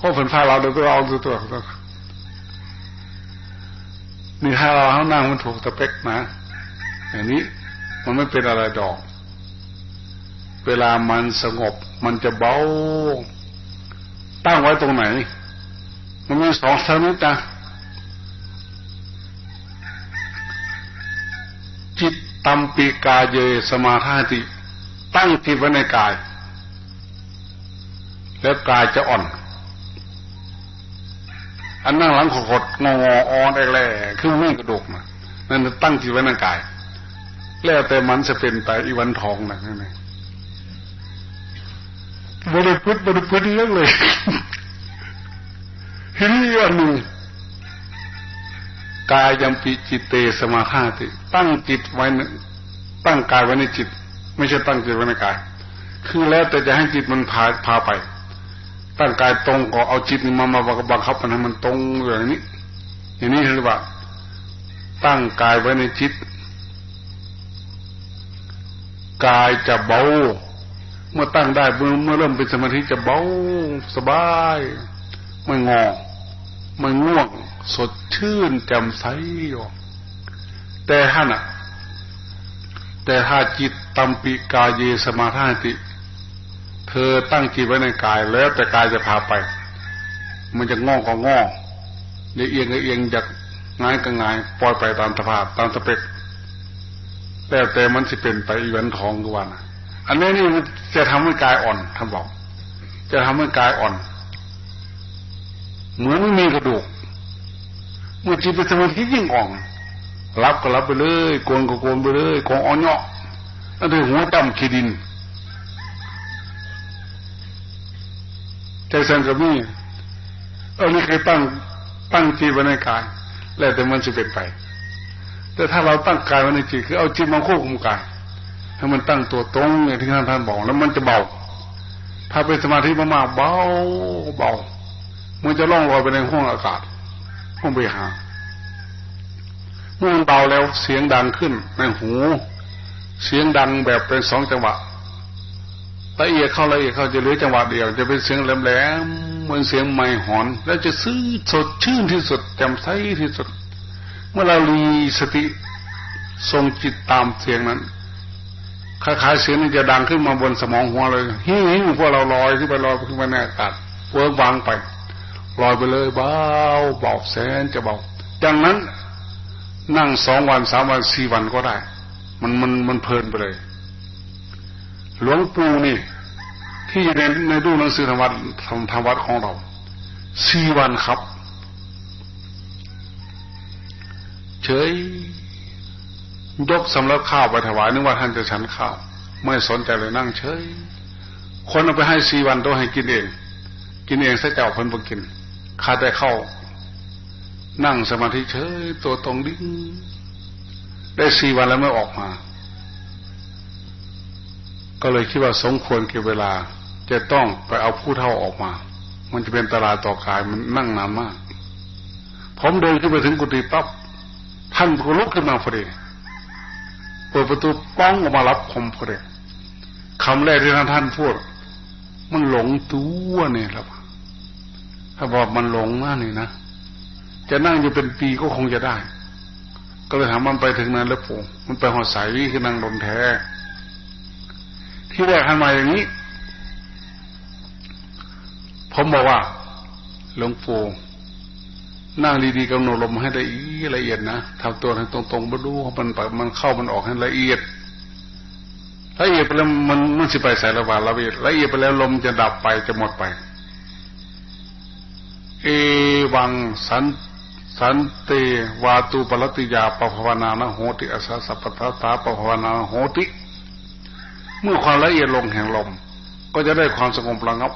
ข้อฝนฟ้าเราเดี๋ยวเราดูตัวนี่ถ้าเราเขานั่งมันถูกสเปกนะอย่างนี้มันไม่เป็นอะไรดอก เวลามันสงบ มันจะเบาตั้งไว้ตรงไหน มันมีสองชนิดนะจิต ตัมปีกาเยสมาธาติ ตั้งจิตไว้ในกาย แล้วกายจะอ่อน อันนั่งหลังขดงองออ่อนแรกๆคือไม่กระดกนะนั่นตั้งจิตไว้ในกาย แล้วแต่มันจะเป็นไปอีวันทองนะนั่นเองบริพุทธบริพุทธเรื่องเลยเห็นอีกอันหนึ่ง กายยังปิจิตเตสมาธาติ ตั้งจิตไว้ตั้งกายไว้ในจิต ไม่ใช่ตั้งจิตไว้ในกาย คือแล้วแต่จะให้จิตมันพาพาไป ตั้งกายตรงก็เอาจิตมามาบังคับมันให้มันตรงอย่างนี้ อย่างนี้เรียกว่า ตั้งกายไว้ในจิต กายจะเบา เมื่อตั้งได้เมื่อเริ่มเป็นสมาธิจะเบาสบาย ไม่งอ ไม่ง่วง สดชื่นแจ่มใสอยู่แต่ท่านอะแต่ถ้าจิตตัมปิกายเยสมาธาติ เธอตั้งจิตไว้ในกายแล้วแต่กายจะพาไป มันจะงอก็งอจะเอียงก็เอียงจากง่ายก็ง่ายปล่อยไปตามสภาพตามสเปกแต่แต่มันจะเป็นไปอีเวนทองกวันอันนี้นี่จะทำให้กายอ่อนท่านบอก จะทำให้กายอ่อน เหมือนไม่มีกระดูกเมื่อจิตเป็นสมาธิยิ่งอ่อนรับก็รับไปเลยโกนก็โกนไปเลยของอ่อนเนาะนั่นคือหัวจำขีดิน ใจสังกับนี่เออนี่เคยตั้งตั้งจิตไว้ในกาย แล้วแต่มันจะเป็นไป แต่ถ้าเราตั้งกายไว้ในจิตคือเอาจิตมาควบคุมกายให้มันตั้งตัวตรงอย่างที่ท่านท่านบอกแล้วมันจะเบา ถ้าเป็นสมาธิมากๆเบาเบา มันจะล่องลอยไปในห้องอากาศ ห้องไปหา เมื่อมันเบาแล้วเสียงดังขึ้นในหู เสียงดังแบบเป็นสองจังหวะละเอียดเข้าละเอียดเข้าจะเหลือจังหวะเดียว จะเป็นเสียงแหลมๆเหมือนเสียงไม้หอน แล้วจะซื่อสดชื่นที่สุดแจ่มใสที่สุด เมื่อเราลีสติทรงจิตตามเสียงนั้นคล้ายๆเสียงนี้จะดังขึ้นมาบนสมองหัวเลยฮิ้วพวกเราลอยขึ้นไปลอยขึ้นไปในอากาศเวิร์กวางไป ลอยไปเลยเบาเบาแสนจะเบาดังนั้นนั่งสองวันสามวันสี่วันก็ได้ มันมันมันเพลินไปเลย หลวงปู่นี่ ที่อยู่ในในดูหนังสือธรรมวัดธรรมธรรมวัดของเราสี่วันครับ เฉยยกสำรับข้าวไปถวายนึกว่าท่านจะฉันข้าว ไม่สนใจเลยนั่งเฉย คนเอาไปให้สี่วันต้องให้กินเอง กินเองซะเจ้าคนบ่กิน คาแต่เข้า นั่งสมาธิเฉยตัวตรงดิ้งได้สี่วันแล้วไม่ออกมา ก็เลยคิดว่าสมควรเก็บเวลา จะต้องไปเอาผู้เท่าออกมา มันจะเป็นตลาดต่อกายมันนั่งนานมากผมเดินขึ้นไปถึงกุฏิปั๊บท่านก็ลุกขึ้นมาพอดีเปิดประตูป้องออกมารับผมพอดีคำแรกที่ท่านท่านพูด มันหลงตัวเนี่ยครับ ถ้าบอกมันหลงนะนี่นะจะนั่งอยู่เป็นปีก็คงจะได้ ก็เลยถามมันไปถึงนั้นแล้วผมมันไปหอดสายวิคือนั่งลมแท้ ที่แรกทันมาอย่างนี้ ผมบอกว่าหลวงปู่นั่งดีๆกำหนดลมให้ละเอียดละเอียดนะทำตัวให้ตรงๆมาดูมันไปมันเข้ามันออกให้ละเอียดละเอียดไปแล้วมันมันสิไปสายระบาดละเอียดละเอียดไปแล้วลมจะดับไปจะหมดไป เอวังสันสันเตวาตุปรติยาปภาวนานะโหติอาสัสปทาตาปภาวนาโหติ เมื่อความละเอียดลงแห่งลม ก็จะได้ความสงบระงับ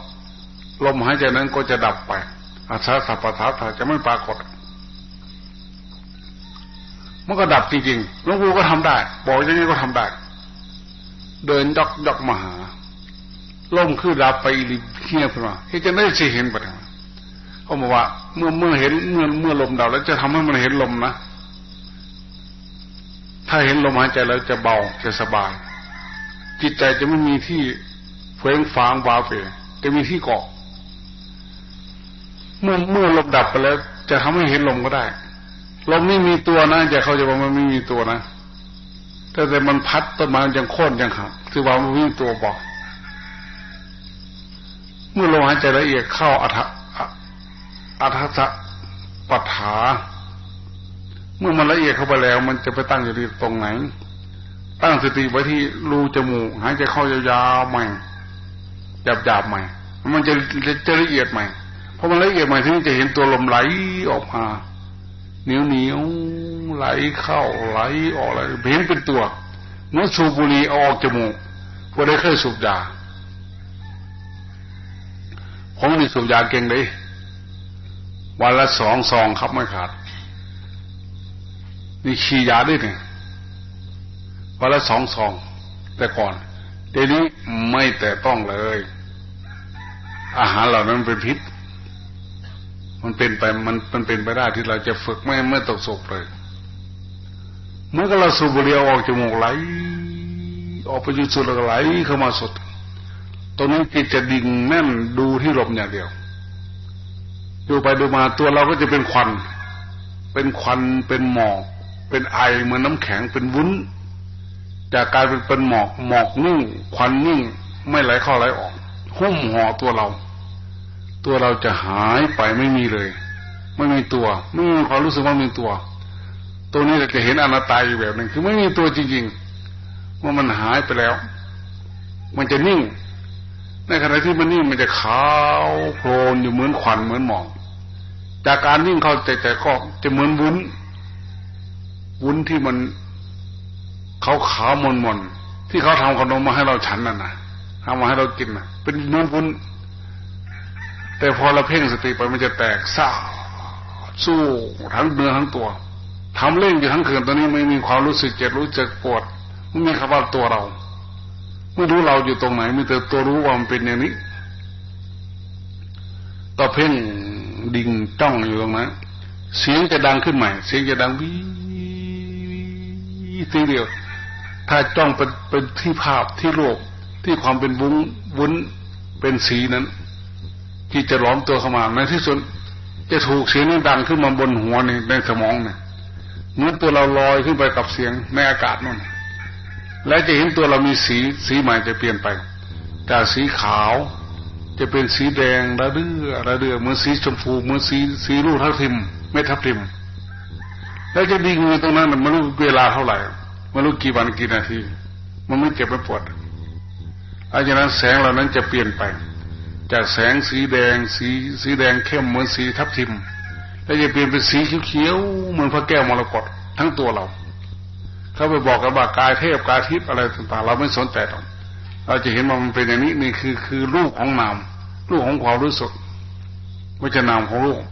ลมหายใจนั้นก็จะดับไปอาชาสัพพทาจะไม่ปรากฏมันก็ดับจริงๆหลวงปู่ก็ทำได้ บอกอย่างนี้ก็ทำได้ เดินยอกยอกมาหาล่มคือดับไปอีเงียบขึ้นมาที่จะได้สิเห็นไปท เขาบอกว่า เมื่อเมื่อเห็นเมื่อเมื่อลมดับแล้วจะทำให้มันเห็นลมนะ ถ้าเห็นลมหายใจแล้วจะเบาจะสบาย จิตใจจะไม่มีที่เฟ้งฟางวาเฟจะมีที่เกาะ เมื่อเมื่อลมดับไปแล้ว จะทำให้เห็นลมก็ได้ลมไม่มีตัวนะจะเขาจะบอกมันไม่มีตัวนะแต่แต่มันพัดต้นไม้ยังโค่นยังหักคือว่ามันมีตัวบอก เมื่อลมหายใจละเอียดเข้าอัฐ อัฏฐปัฏฐา เมื่อมันละเอียดเข้าไปแล้ว มันจะไปตั้งอยู่ที่ตรงไหน ตั้งสติไว้ที่รูจมูกหายใจเข้ายาวๆใหม่หยาบๆใหม่ มันจะจะละเอียดใหม่เพราะมันละเอียดใหม่ที่จะเห็นตัวลมไหลออกมาเหนียวเหนียวไหลเข้าไหลออกอะไรเห็นเป็นตัวเมื่อสูบบุหรี่ออกจมูกบ่ได้เคยสูบยาผมนี่สูบยาเก่งเลย วันละสองซองครับไม่ขาด นี่ฉียาด้วยเนี่ยวันละสองซอง แต่ก่อน เดี๋ยวนี้ไม่แต่ต้องเลย อาหารเหล่านั้นเป็นพิษ มันเป็นไปมันมันเป็นไปได้ที่เราจะฝึกไม่ไม่ตกศกเลยเมื่อเราสูบบุหรี่ออกจมูกไหล ออกไปยู่สุดแล้วไหลเข้ามาสดตรงนี้จิตจะดิ่งแน่นดูที่ลมอย่างเดียว ดูไปดูมาตัวเราก็จะเป็นควัน เป็นควันเป็นหมอก เป็นไอเหมือนน้ำแข็งเป็นวุ้น จากกลายเป็นเป็นหมอกหมอกนิ่งควันนิ่งไม่ไหลเข้าไหลออก หุ้มห่อตัวเรา ตัวเราจะหายไปไม่มีเลย ไม่มีตัวไม่มีความรู้สึกว่ามีตัว ตัวนี้จะเห็นอนัตตาอยู่แบบหนึ่งคือไม่มีตัวจริงๆว่ามันหายไปแล้ว มันจะนิ่ง ในขณะที่มันนิ่งมันจะขาวโพลนอยู่เหมือนควันเหมือนหมอกจากการนิ่งเข้าใจแต่ก็จะเหมือนวุ้น วุ้นที่มันขาวขาวมนมนที่เขาทำขนมมาให้เราฉันน่ะนะทำมาให้เรากินน่ะ เป็นวุ้นวุ้น แต่พอเราเพ่งสติไปมันจะแตกซ่าสู้ทั้งเนื้อทั้งตัวทำเล่งอยู่ทั้งคืนตอนนี้ไม่มีความรู้สึกเจ็บรู้จักปวดไม่มีคำว่าตัวเรา ไม่รู้เราอยู่ตรงไหนมีแต่ตัวรู้ว่ามันเป็นอย่างนี้ ก็เพ่งดิ่งจ้องอยู่ตรงนั้นเสียงจะดังขึ้นใหม่ เสียงจะดังวิทีเดียว ถ้าจ้องเป็นเป็นที่ภาพที่โลกที่ความเป็นวุ้งวุ้นเป็นสีนั้น ที่จะล้อมตัวเข้ามาในที่สุดจะถูกเสียงนี้ดังขึ้นมาบนหัวในในสมองเนี่ยเมื่อตัวเราลอยขึ้นไปกับเสียงในอากาศนั่น และจะเห็นตัวเรามีสีสีใหม่จะเปลี่ยนไป จากสีขาวจะเป็นสีแดงระเดือระเดือเหมือนสีชมพูเหมือนสีสีลูกทับทิมไม่ทับทิม แล้วจะดิ่งอยู่ตรงนั้นมันไม่รู้เวลาเท่าไหร่ไม่รู้กี่วันกี่นาที มันไม่เจ็บไม่ปวดอาจากนั้นแสงเหล่านั้นจะเปลี่ยนไป จากแสงสีแดงสีสีแดงเข้มเหมือนสีทับทิม แล้วจะเปลี่ยนเป็นสีเขียวๆเหมือนพระแก้วมรกตทั้งตัวเรา เขาไปบอกกันว่ากายเทพกายทิพย์อะไรต่างๆ เราไม่สนใจหรอกเราจะเห็นว่ามันเป็นอย่างนี้นี่คือคือรูปของนามรูปของความรู้สึกวิจนามของรูป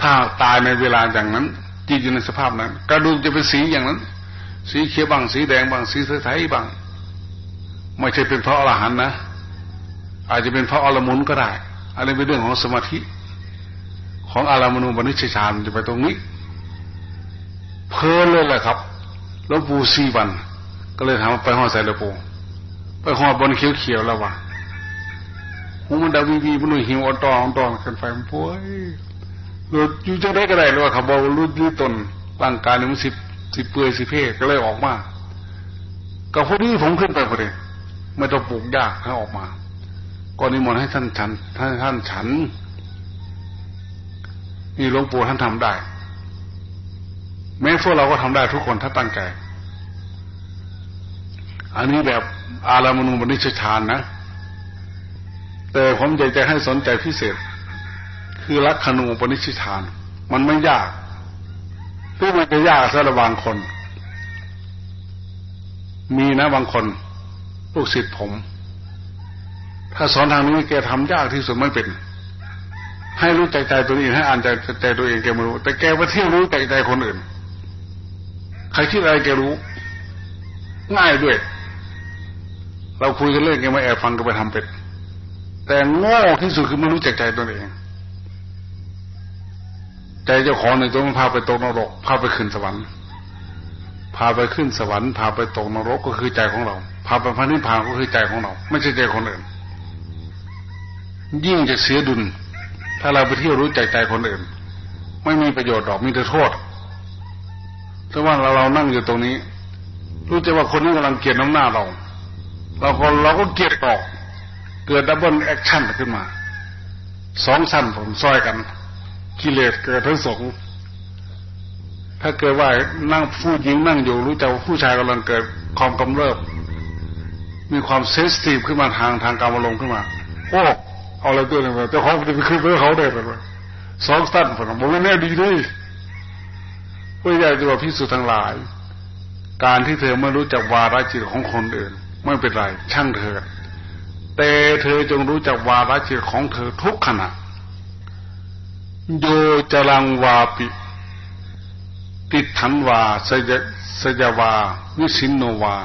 ถ้าตายในเวลาอย่างนั้นจิตอยู่ในสภาพนั้น กระดูกจะเป็นสีอย่างนั้น สีเขียวบางสีแดงบางสีใสๆบางไม่ใช่เป็นเพราะอรหันนะ อาจจะเป็นเพราะอรมุนก็ได้อันนี้เป็นเรื่องของสมาธิ ของอารมณูปนิชฌานจะไปตรงนี้ เพลินเลยแหละครับหลวงปู่สี่วัน ก็เลยถามว่าไปห้องใส่หลวงปู่ไปห้องบนเขียวๆแล้ววะหูมันดาวีวีมันหนุ่ยหิวอ่อนตองตองกันไฟมันป่วยหลุดอยู่จังได้ก็ได้หรือว่าเขาบอกรุดยืดตนร่างกายมันสิบสิบเปื่อยสิเพ่ก็เลยออกมาก็พอดีผมขึ้นไปพอดีไม่ต้องปลูกยากให้ออกมาก่อนนี้มนให้ท่านฉันท่านท่านฉัน นี่หลวงปู่ท่านทำได้ แม้พวกเราก็ทำได้ทุกคนถ้าตั้งใจ อันนี้แบบอารามณูปนิชฌานนะ แต่ผมอยากจะให้สนใจพิเศษ คือลักขณูปนิชฌาน มันไม่ยากที่มันจะยากสำหรับบางคน มีนะบางคนลูกศิษย์ผม ถ้าสอนทางนี้แกทำยากที่สุดไม่เป็นให้รู้ใจใจตัวเองให้อ่านใจใจตัวเองแกไม่รู้ แต่แกไปเที่ยวรู้ใจใจคนอื่น ใครคิดอะไรแกรู้ ง่ายด้วย เราคุยกันเรื่องแกม่แอบฟังก็ไปทำเป็ดแต่โง่ที่สุดคือไม่รู้จักใจตัวเอง ใจเจ้าของในตัวมันพาไปตกนรก พาไปขึ้นสวรรค์ พาไปขึ้นสวรรค์ พาไปตกนรกก็คือใจของเรา พาไปพระนิพพานก็คือใจของเรา ไม่ใช่ใจคนอื่น ยิ่งจะเสียดุล ถ้าเราไปเที่ยวรู้ใจใจคนอื่น ไม่มีประโยชน์หรอกมีแต่โทษ ถ้าว่าเราเรานั่งอยู่ตรงนี้ รู้ใจว่าคนนี้กำลังเกลียดน้ำหน้าเรา เราก็เราก็เกลียดออก เกิด double action ขึ้นมา สองสั้นผมซอยกันกิเลสเกิดทั้งสองถ้าเกิดว่านั่งผู้หญิงนั่งอยู่ รู้จักว่าผู้ชายกำลังเกิดความกำเริบมีความเซสตีฟขึ้นมาทางทางการมาลงขึ้นมา โอ้เอาอะไรตัวหนึ่งเจ้าของจะไปขึ้นเพื่อเขาได้เลยสองสั้นผมบอกว่าแน่ดีด้วย พระใหญ่ตัวพิสุทั้งหลาย การที่เธอไม่รู้จักวาระจิตของคนอื่นไม่เป็นไรช่างเธอ แต่เธอจงรู้จักวาระจิตของเธอทุกขณะ โยจรังวาปิติทันวาสยสยวา วิสินโนวา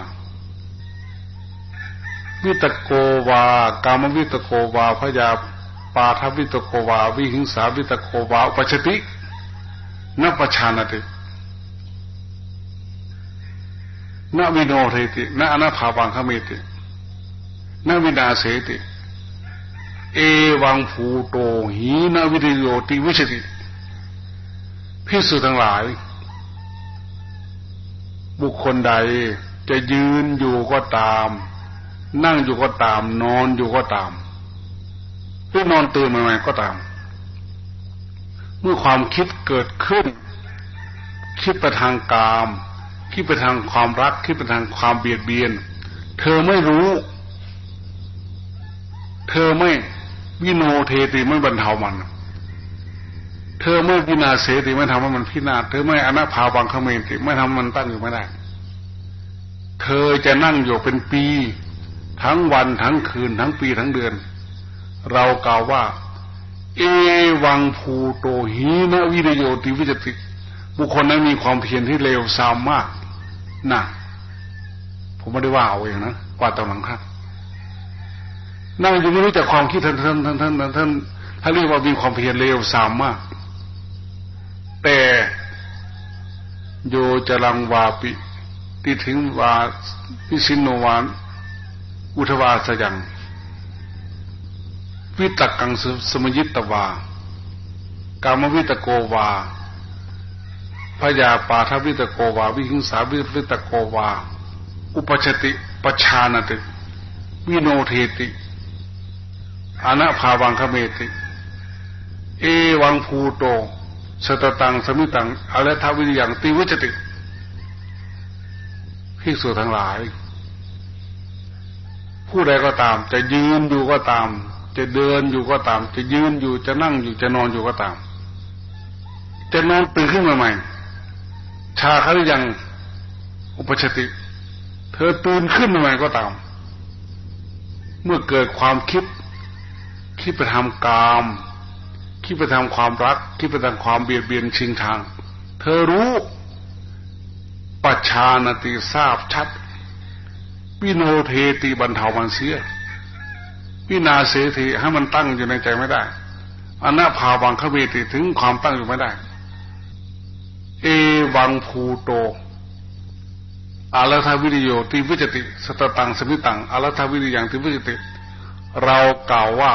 วิตโกวากามวิตโกวาพยาปาทวิตโกวา วิหิงสาวิตโกวาอุปชตินัปชานติ นวิโนเทตินอนาภาวังขมิตินวินาเสติ เอวังภูโตหีนวิริโยติวิชติพิสุทั้งหลาย บุคคลใดจะยืนอยู่ก็ตาม นั่งอยู่ก็ตาม นอนอยู่ก็ตามหรือนอนตื่นมาใหม่ก็ตาม เมื่อความคิดเกิดขึ้น คิดไปทางกาม คิดไปทางความรัก คิดไปทางความเบียดเบียน เธอไม่รู้ เธอไม่วิโนเทติไม่บรรเทามัน เธอไม่วินาเสติไม่ทำให้มันพินาศเธอไม่อนาภาวังเขมติไม่ทำมันตั้งอยู่ไม่ได้ เธอจะนั่งอยู่เป็นปี ทั้งวันทั้งคืน ทั้งปีทั้งเดือน เรากล่าวว่า เอวังภูโตหีนวิริโยติวิจติบุคคลนั้นมีความเพียรที่เลวทรามมาก น่ะ ผมไม่ได้ว่าเอาเองนะว่าตอนหลังท่านนั่งอยู่ไม่รู้จักความคิดท่านท่านท่านท่านท่านท่านเรียกว่ามีความเพียรเร็วสามมาก แต่โยจรังวาปิที่ถึงวาพิสินโนวานอุทวาสยัง วิตกังสมยิตตวากามวิตโกวา พยาปาทวิตโกวา วิหิงสาวิตโกวา อุปชติปชานติ วิโนเทติอนาภาวังคเมติ เอวังภูโตสตตังสมิตังอรทวิญญังติวิจติภิกษุทั้งหลาย ผู้ใดก็ตาม จะยืนอยู่ก็ตาม จะเดินอยู่ก็ตาม จะยืนอยู่จะนั่งอยู่จะนอนอยู่ก็ตาม จะนอนตื่นขึ้นมาใหม่ ชาคาหรือยังอุปชติ เธอตื่นขึ้นมาใหม่ก็ตาม เมื่อเกิดความคิด คิดไปทำกาม คิดไปทำความรัก คิดไปทำความเบียดเบียนชิงทาง เธอรู้ปัจชานติทราบชัดวิโนเทติบรรเทามันเสียวินาเสถีให้มันตั้งอยู่ในใจไม่ได้อนาภาวังขเวติถึงความตั้งอยู่ไม่ได้ เอ วังภูโตอารัธวิริโยติวิจติสตตังสมิตังอารัธวิริยังติวิจติ เรากล่าวว่า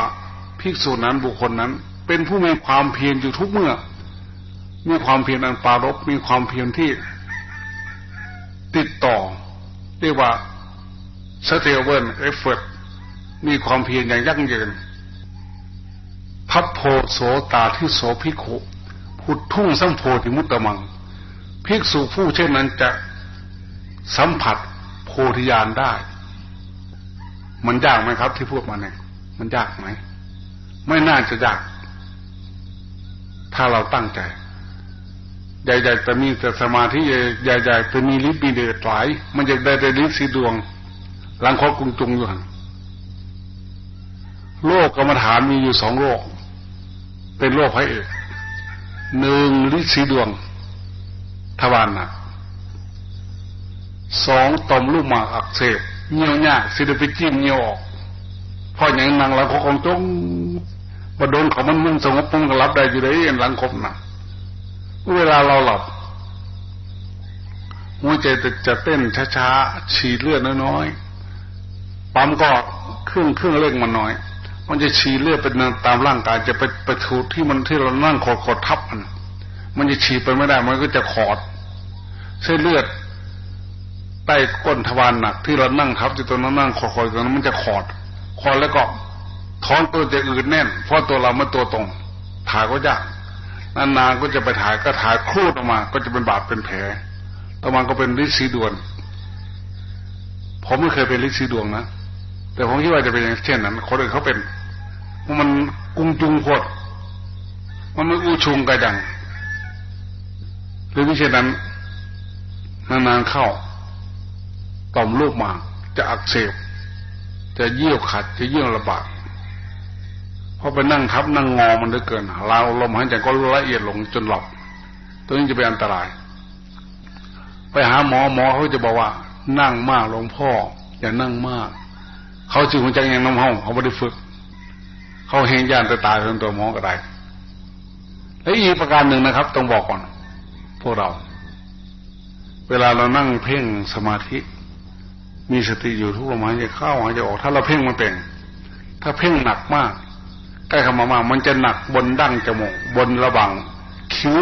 ภิกษุนั้นบุคคลนั้น เป็นผู้มีความเพียรอยู่ทุกเมื่อ มีความเพียรอันปารบมีความเพียรที่ ติดต่อ เรียกว่า sustained effort มีความเพียรอย่างยั่งยืนพัพโพโสตาที่โสภิกขุพุททุ่งสัมโพธิมุตตมัง ภิกษุผู้เช่นนั้นจะสัมผัสโพธิญาณได้ มันยากไหมครับ ที่พูดมาเนี่ยมันยากไหม ไม่น่าจะยาก ถ้าเราตั้งใจ ใหญ่ๆแต่มีแต่สมาธิใหญ่ๆแต่มีฤทธิ์มีเดชหลายมันจะได้แต่ฤทธิ์สีดวง หลังคอกรุงจุงอยู่หันโลกกรรมฐานมีอยู่สองโลก เป็นโลกพระเอกหนึ่งฤทธิ์สีดวง ทวารหนักสองต่อมลูกหมากอักเสบเงี้ยวยากสิเดไปจิ้มเงี้ยวออกพออย่างนังหลังของจงมาโดนเขามันมุ่งสงบมันก็รับได้อยู่เลยหลังคมนะเวลาเราหลับหัวใจจะเต้นช้าๆฉีดเลือดน้อยๆปั๊มก็เครื่องเครื่องเร่งมันน้อย มันจะฉีดเลือดเป็นตามร่างกายจะไปไปถูกที่มันที่เรานั่งขดขดทับมัน มันจะฉีดไปไม่ได้ มันก็จะขอด เส้นเลือดใต้ก้นทวารหนัก ที่เรานั่งทับอยู่ตรงนั้นนั่งคอยๆตรงนั้นมันจะขอดขอดแล้วก็ท้องตัวจะอืดแน่น เพราะตัวเราไม่ตัวตรง ถ่ายก็ยากนานๆก็จะไปถ่ายก็ถ่ายครูดออกมา ก็จะเป็นบาดเป็นแผลต่อมาก็เป็นฤทธิ์สีดวน ผมไม่เคยเป็นฤทธิ์สีดวงนะ แต่ผมคิดว่าจะเป็นอย่างเช่นนั้น คนอื่นเขาเป็น มันกุ้งจุงโคตรมันไม่อู้ชุงกระจัง หรือไม่เช่นนั้นนานๆเข้าต่อมลูกหมากจะอักเสบ จะเยี่ยวขัดจะเยี่ยวระบาดเพราะไปนั่งทับนั่งงอมันได้เกินเราลมหายใจก็ละเอียดลงจนหลับตัวนี้จะเป็นอันตราย ไปหาหมอหมอเขาจะบอกว่า นั่งมากหลวงพ่อ อย่านั่งมาก เขาจึงหัวใจยังน้ำห้อง เขาไม่ได้ฝึก เขาเฮงยานจะตายทั้งตัวหมอก็ได้และอีกประการหนึ่งนะครับ ต้องบอกก่อน พวกเรา เวลาเรานั่งเพ่งสมาธิ มีสติอยู่ทุกลมหายใจเข้าหายใจออก ถ้าเราเพ่งมันเป็น ถ้าเพ่งหนักมากใกล้เข้ามามากมันจะหนักบนดั้งจมูกบนระบังคิ้ว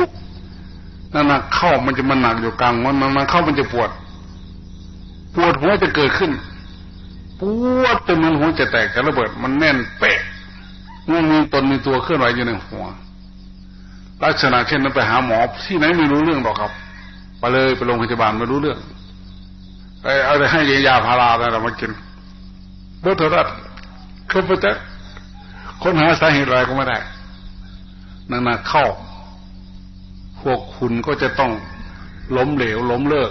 นั่นนะเข้ามันจะมันหนักอยู่กลางมันมันเข้ามันจะปวด ปวดหัวจะเกิดขึ้น ปวดจนมันหัวจะแตกกระเบิด มันแน่นเป๊ะมันมีตนมีตัวเคลื่อนไหวอยู่ในหัว ลักษณะเช่นนั้นไปหาหมอที่ไหนไม่รู้เรื่องหรอกครับไปเลยไปโรงพยาบาลไม่รู้เรื่องไปเอาไปให้ยาพาราอะไรมากินเบื่อเถอะเขาไปจะค้นหาสาเหตุอะไรก็ไม่ได้นั่นนะเข้า พวกคุณก็จะต้องล้มเหลวล้มเลิก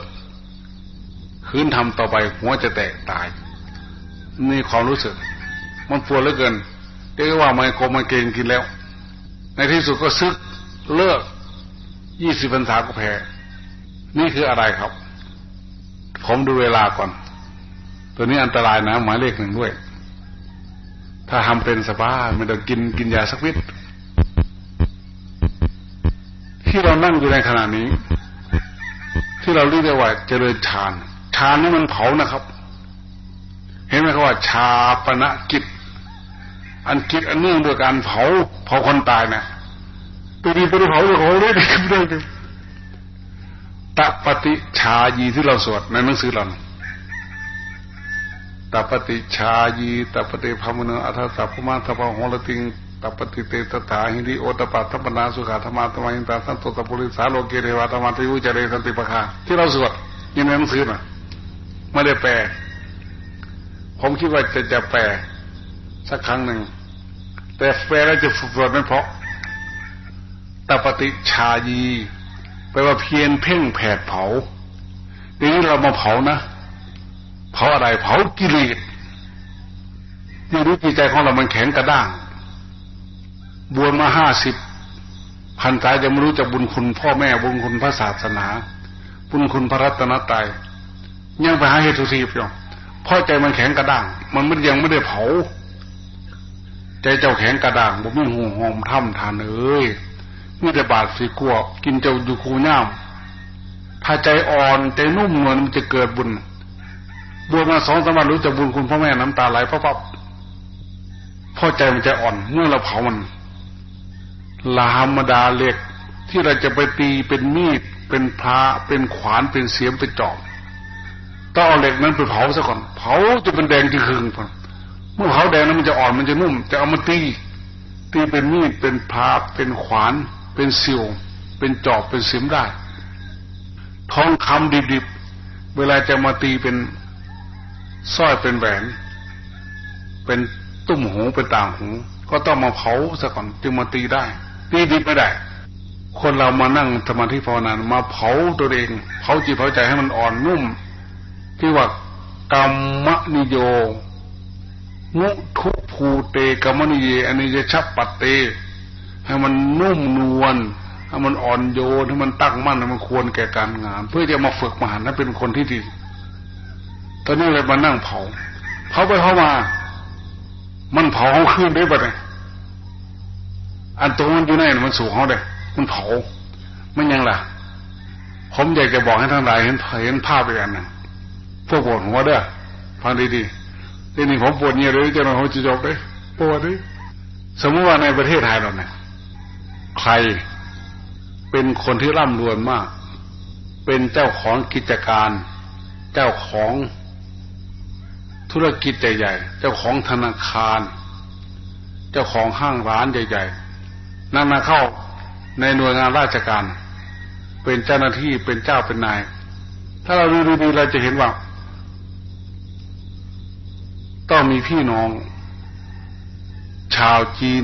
คืนทำต่อไปหัวจะแตกตาย นี่ความรู้สึก มันปวดเหลือเกินเรียกว่าไมโครมาเกนกินแล้ว ในที่สุดก็ซึก เลิกยี่สิบพรรษาก็แพ้ นี่คืออะไรครับ ผมดูเวลาก่อน ตัวนี้อันตรายนะหมายเลขหนึ่งด้วย ถ้าทำเป็นสบายไม่ต้องกินกินยาสักวิตที่เรานั่งอยู่ในขณะนี้ ที่เราเรียกว่าเจริญฌานฌานนี่มันเผานะครับ เห็นไหมครับว่า ชาปณะกิจ อันกิจอันเนื่องด้วยการเผาเผาคนตายนะ ตัวนี้ไปเผาเผาเลยไม่ได้ตปฏิชายีที่เราสวดในหนังสือเราตปฏิชายีตปฏิพามเนอัฏฐสัพพมาทพะโหรติงตปฏิเตตถาหิริโอตปัตถปนาสุขาธรรมาธรรมินตาสันตตปุริสาโลเกเทวาธรรมาทิวุจเรสันติปะคาที่เราสวดยังในหนังสือนะไม่ได้แปล ผมคิดว่าจะจะแปลสักครั้งหนึ่งแต่แปลแล้วจะฝึกฝนไม่เพราะ ตปฏิชายีแปลว่าเพียนเพ่งแผดเผาทีนี้เรามาเผานะ เผาอะไรเผากิเลสที่รู้จิตใจของเรามันแข็งกระด้าง บวชมาห้าสิบพันตายจะไม่รู้จักบุญคุณพ่อแม่บุญคุณพระศาสนา บุญคุณพระรัตนตรัยยังไปหาเหตุทีบอยู่พ่อใจมันแข็งกระด้าง มันไม่ยังไม่ได้เผา ใจเจ้าแข็งกระด้างผมไม่หูหอมถ้ำทานเอ้ย มีแต่บาดสีกัวกินเจ้าอยู่คูย่ามถ้าใจอ่อนใจนุ่มนวลมันจะเกิดบุญบวชมาสองสามวันรู้จักบุญคุณพ่อแม่น้ำตาไหลเพราะปั๊บพ่อใจมันจะอ่อน เมื่อเราเผามัน ลามดาเหล็ก ที่เราจะไปตีเป็นมีด เป็นพระเป็นขวานเป็นเสียมเป็นจอบต้องเอาเหล็กนั้นไปเผาซะก่อน เผาจะเป็นแดงที่คืนเมื่อเผาแดงนั้นมันจะอ่อนมันจะนุ่ม จะเอามาตีตีเป็นมีดเป็นพาเป็นขวาน เป็นสิวเป็นจอบเป็นเสียมได้ ทองคำดิบๆ เวลาจะมาตีเป็นสร้อยเป็นแหวน เป็นตุ้มหูเป็นต่างหู ก็ต้องมาเผาซะก่อนจึงมาตีได้ ตีดิบไม่ได้ คนเรามานั่งสมาธิภาวนามาเผาตัวเอง เผาจิตเผาใจให้มันอ่อนนุ่ม ที่ว่ากรรมนิโยมุทุภูเตกรรมนิเยอนิยชับปัตเต ให้มันนุ่มนวลให้มันอ่อนโยนให้มันตั้งมั่นให้มันควรแก่การงาน เพื่อจะมาฝึกมาหันให้เป็นคนที่ดีตอนนี้เลยมานั่งเผาเผาไปเผามา มันเผาเขาขึ้นได้ปะเนี่ยอันตัวมันอยู่ไหนมันสูงเขาเลยมันเผามันยังล่ะ ผมอยากจะบอกให้ทั้งหลายเห็นเห็นภาพอีกอันหนึ่งพวกปวดหัวเด้อฟังดีๆทีนี้ผมปวดเนี่ยเลยจะมาเขาจะจบเลยปวดดิสมมติว่าในประเทศไทยเราเนี่ย ใครเป็นคนที่ร่ำรวยมาก เป็นเจ้าของกิจการ เจ้าของธุรกิจใหญ่ๆ เจ้าของธนาคาร เจ้าของห้างร้านใหญ่ๆนั่นมาเข้าในหน่วยงานราชการ เป็นเจ้าหน้าที่เป็นเจ้าเป็นนาย ถ้าเราดูดีๆเราจะเห็นว่า ต้องมีพี่น้อง ชาวจีน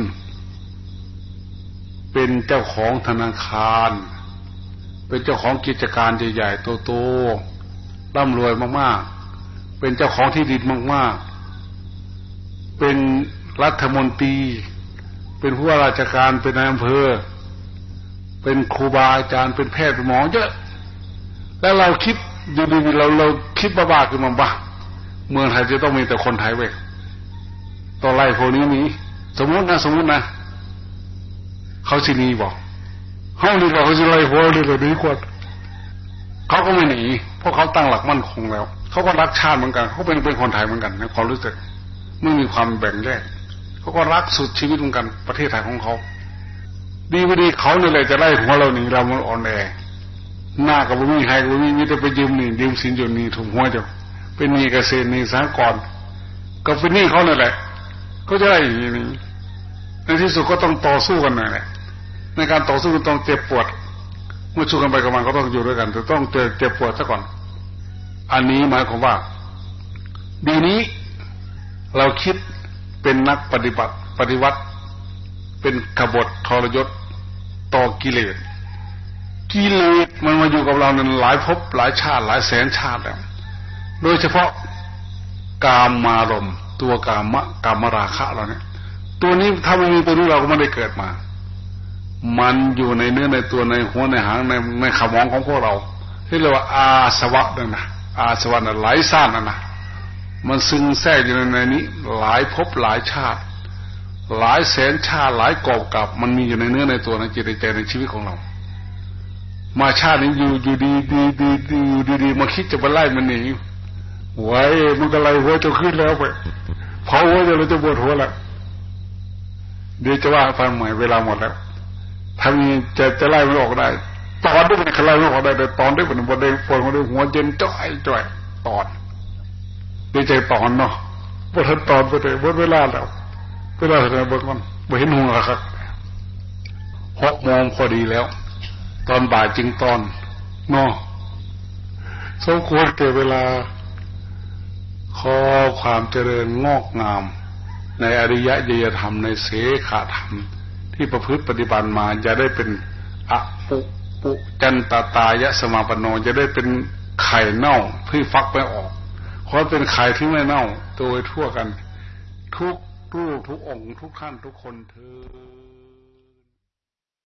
เป็นเจ้าของธนาคาร เป็นเจ้าของกิจการใหญ่ๆโตๆร่ำรวยมากๆ เป็นเจ้าของที่ดินมากๆ เป็นรัฐมนตรี เป็นผู้ว่าราชการเป็นนายอำเภอ เป็นครูบาอาจารย์เป็นแพทย์เป็นหมอเยอะ แล้วเราคิดอยู่ดีๆเราเราคิดบ้าๆขึ้นมาบ้าเมืองไทยจะต้องมีแต่คนไทยเว้ยต่อไล่พวกนี้มีสมมตินะสมมตินะ เขาสินีบอกเขาดีกว่าเขาจะไล่พวกนี้เลยดีกว่าเขาก็ไม่หนีเพราะเขาตั้งหลักมั่นคงแล้วเขาก็รักชาติเหมือนกันเขาเป็นเป็นคนไทยเหมือนกันในความรู้สึกไม่มีความแบ่งแยกเขาก็รักสุดชีวิตเหมือนกันประเทศไทยของเขาดีไม่ดีเขาเนี่ยแหละจะไล่หัวเราหนีเรามันอ่อนแอหน้ากับไม่มีใครก็ไม่มีแต่ไปยืมหนี่ยืมสินอยู่นี่ถูกหัวจ้ะเป็นหนี่เกษตรหนี่สากรก็เป็นหนี่เขาเนี่ยแหละก็จะได้อย่างนี้ในที่สุดก็ต้องต่อสู้กันหน่อยแหละ ในการต่อสู้ต้องเจ็บปวด เมื่อสู้กันไปกันมาก็ต้องอยู่ด้วยกันแต่ต้องเจอเจ็บปวดซะก่อน อันนี้หมายความว่าดีนี้เราคิดเป็นนักปฏิบัติปฏิวัติ เป็นขบฏทรยศต่อกิเลสกิเลสมันมาอยู่กับเรานั้นหลายภพหลายชาติ หลายแสนชาติแล้วโดยเฉพาะกามมารมตัวกามะกามราคะเราเนี่ยตัวนี้ถ้าไม่มีตัวนี้เราก็ไม่ได้เกิดมา มันอยู่ในเนื้อในตัวในหัวในหางในในขมองของพวกเรา ที่เรียกว่าอาสวะนั่นนะอาสวะนั่นไหลซ่านนั่นนะมันซึงแทรกอยู่ในนี้ หลายภพหลายชาติ หลายแสนชาติหลายกอบกับ มันมีอยู่ในเนื้อในตัวในจิตในใจในชีวิตของเรา มาชาตินี้อยู่อยู่ดีดีดีดีอยู่ดีดีมาคิดจะไปไล่มันหนีไว้มันก็ไล่หัวจะขึ้นแล้วไปเผาหัวจะเราจะปวดหัวแล้วเดี๋ยวจะว่าฟังใหม่เวลาหมดแล้ว ทำยังจะจะไล่มันออกได้ตอนด้วยมันไล่มันออกได้แต่ตอนด้วยมันบนได้ฝนมันด้หัวเย็นจ้อยจ้อยตอนดีใจตอนเนาะบนทันตอนไปเลยบนเวลาแล้วเวลาเท่าไหร่บิกมันไม่เห็นหัวครับหกโมงพอดีแล้ว ตอนบ่ายจริงตอนเนาะสมควรเกิดเวลาขอความเจริญงอกงาม ในอริยะยธรรมในเสขาธรรม ที่ประพฤติปฏิบัติมาจะได้เป็นอปุปุจันตาตายะสมาปโนจะได้เป็นไข่เน่าที่ฟักไม่ออกเพราะเป็นไข่ที่ไม่เน่า โดยทั่วกัน ทุกรูปทุกองค์ ทุกขั้นทุกคนเธอ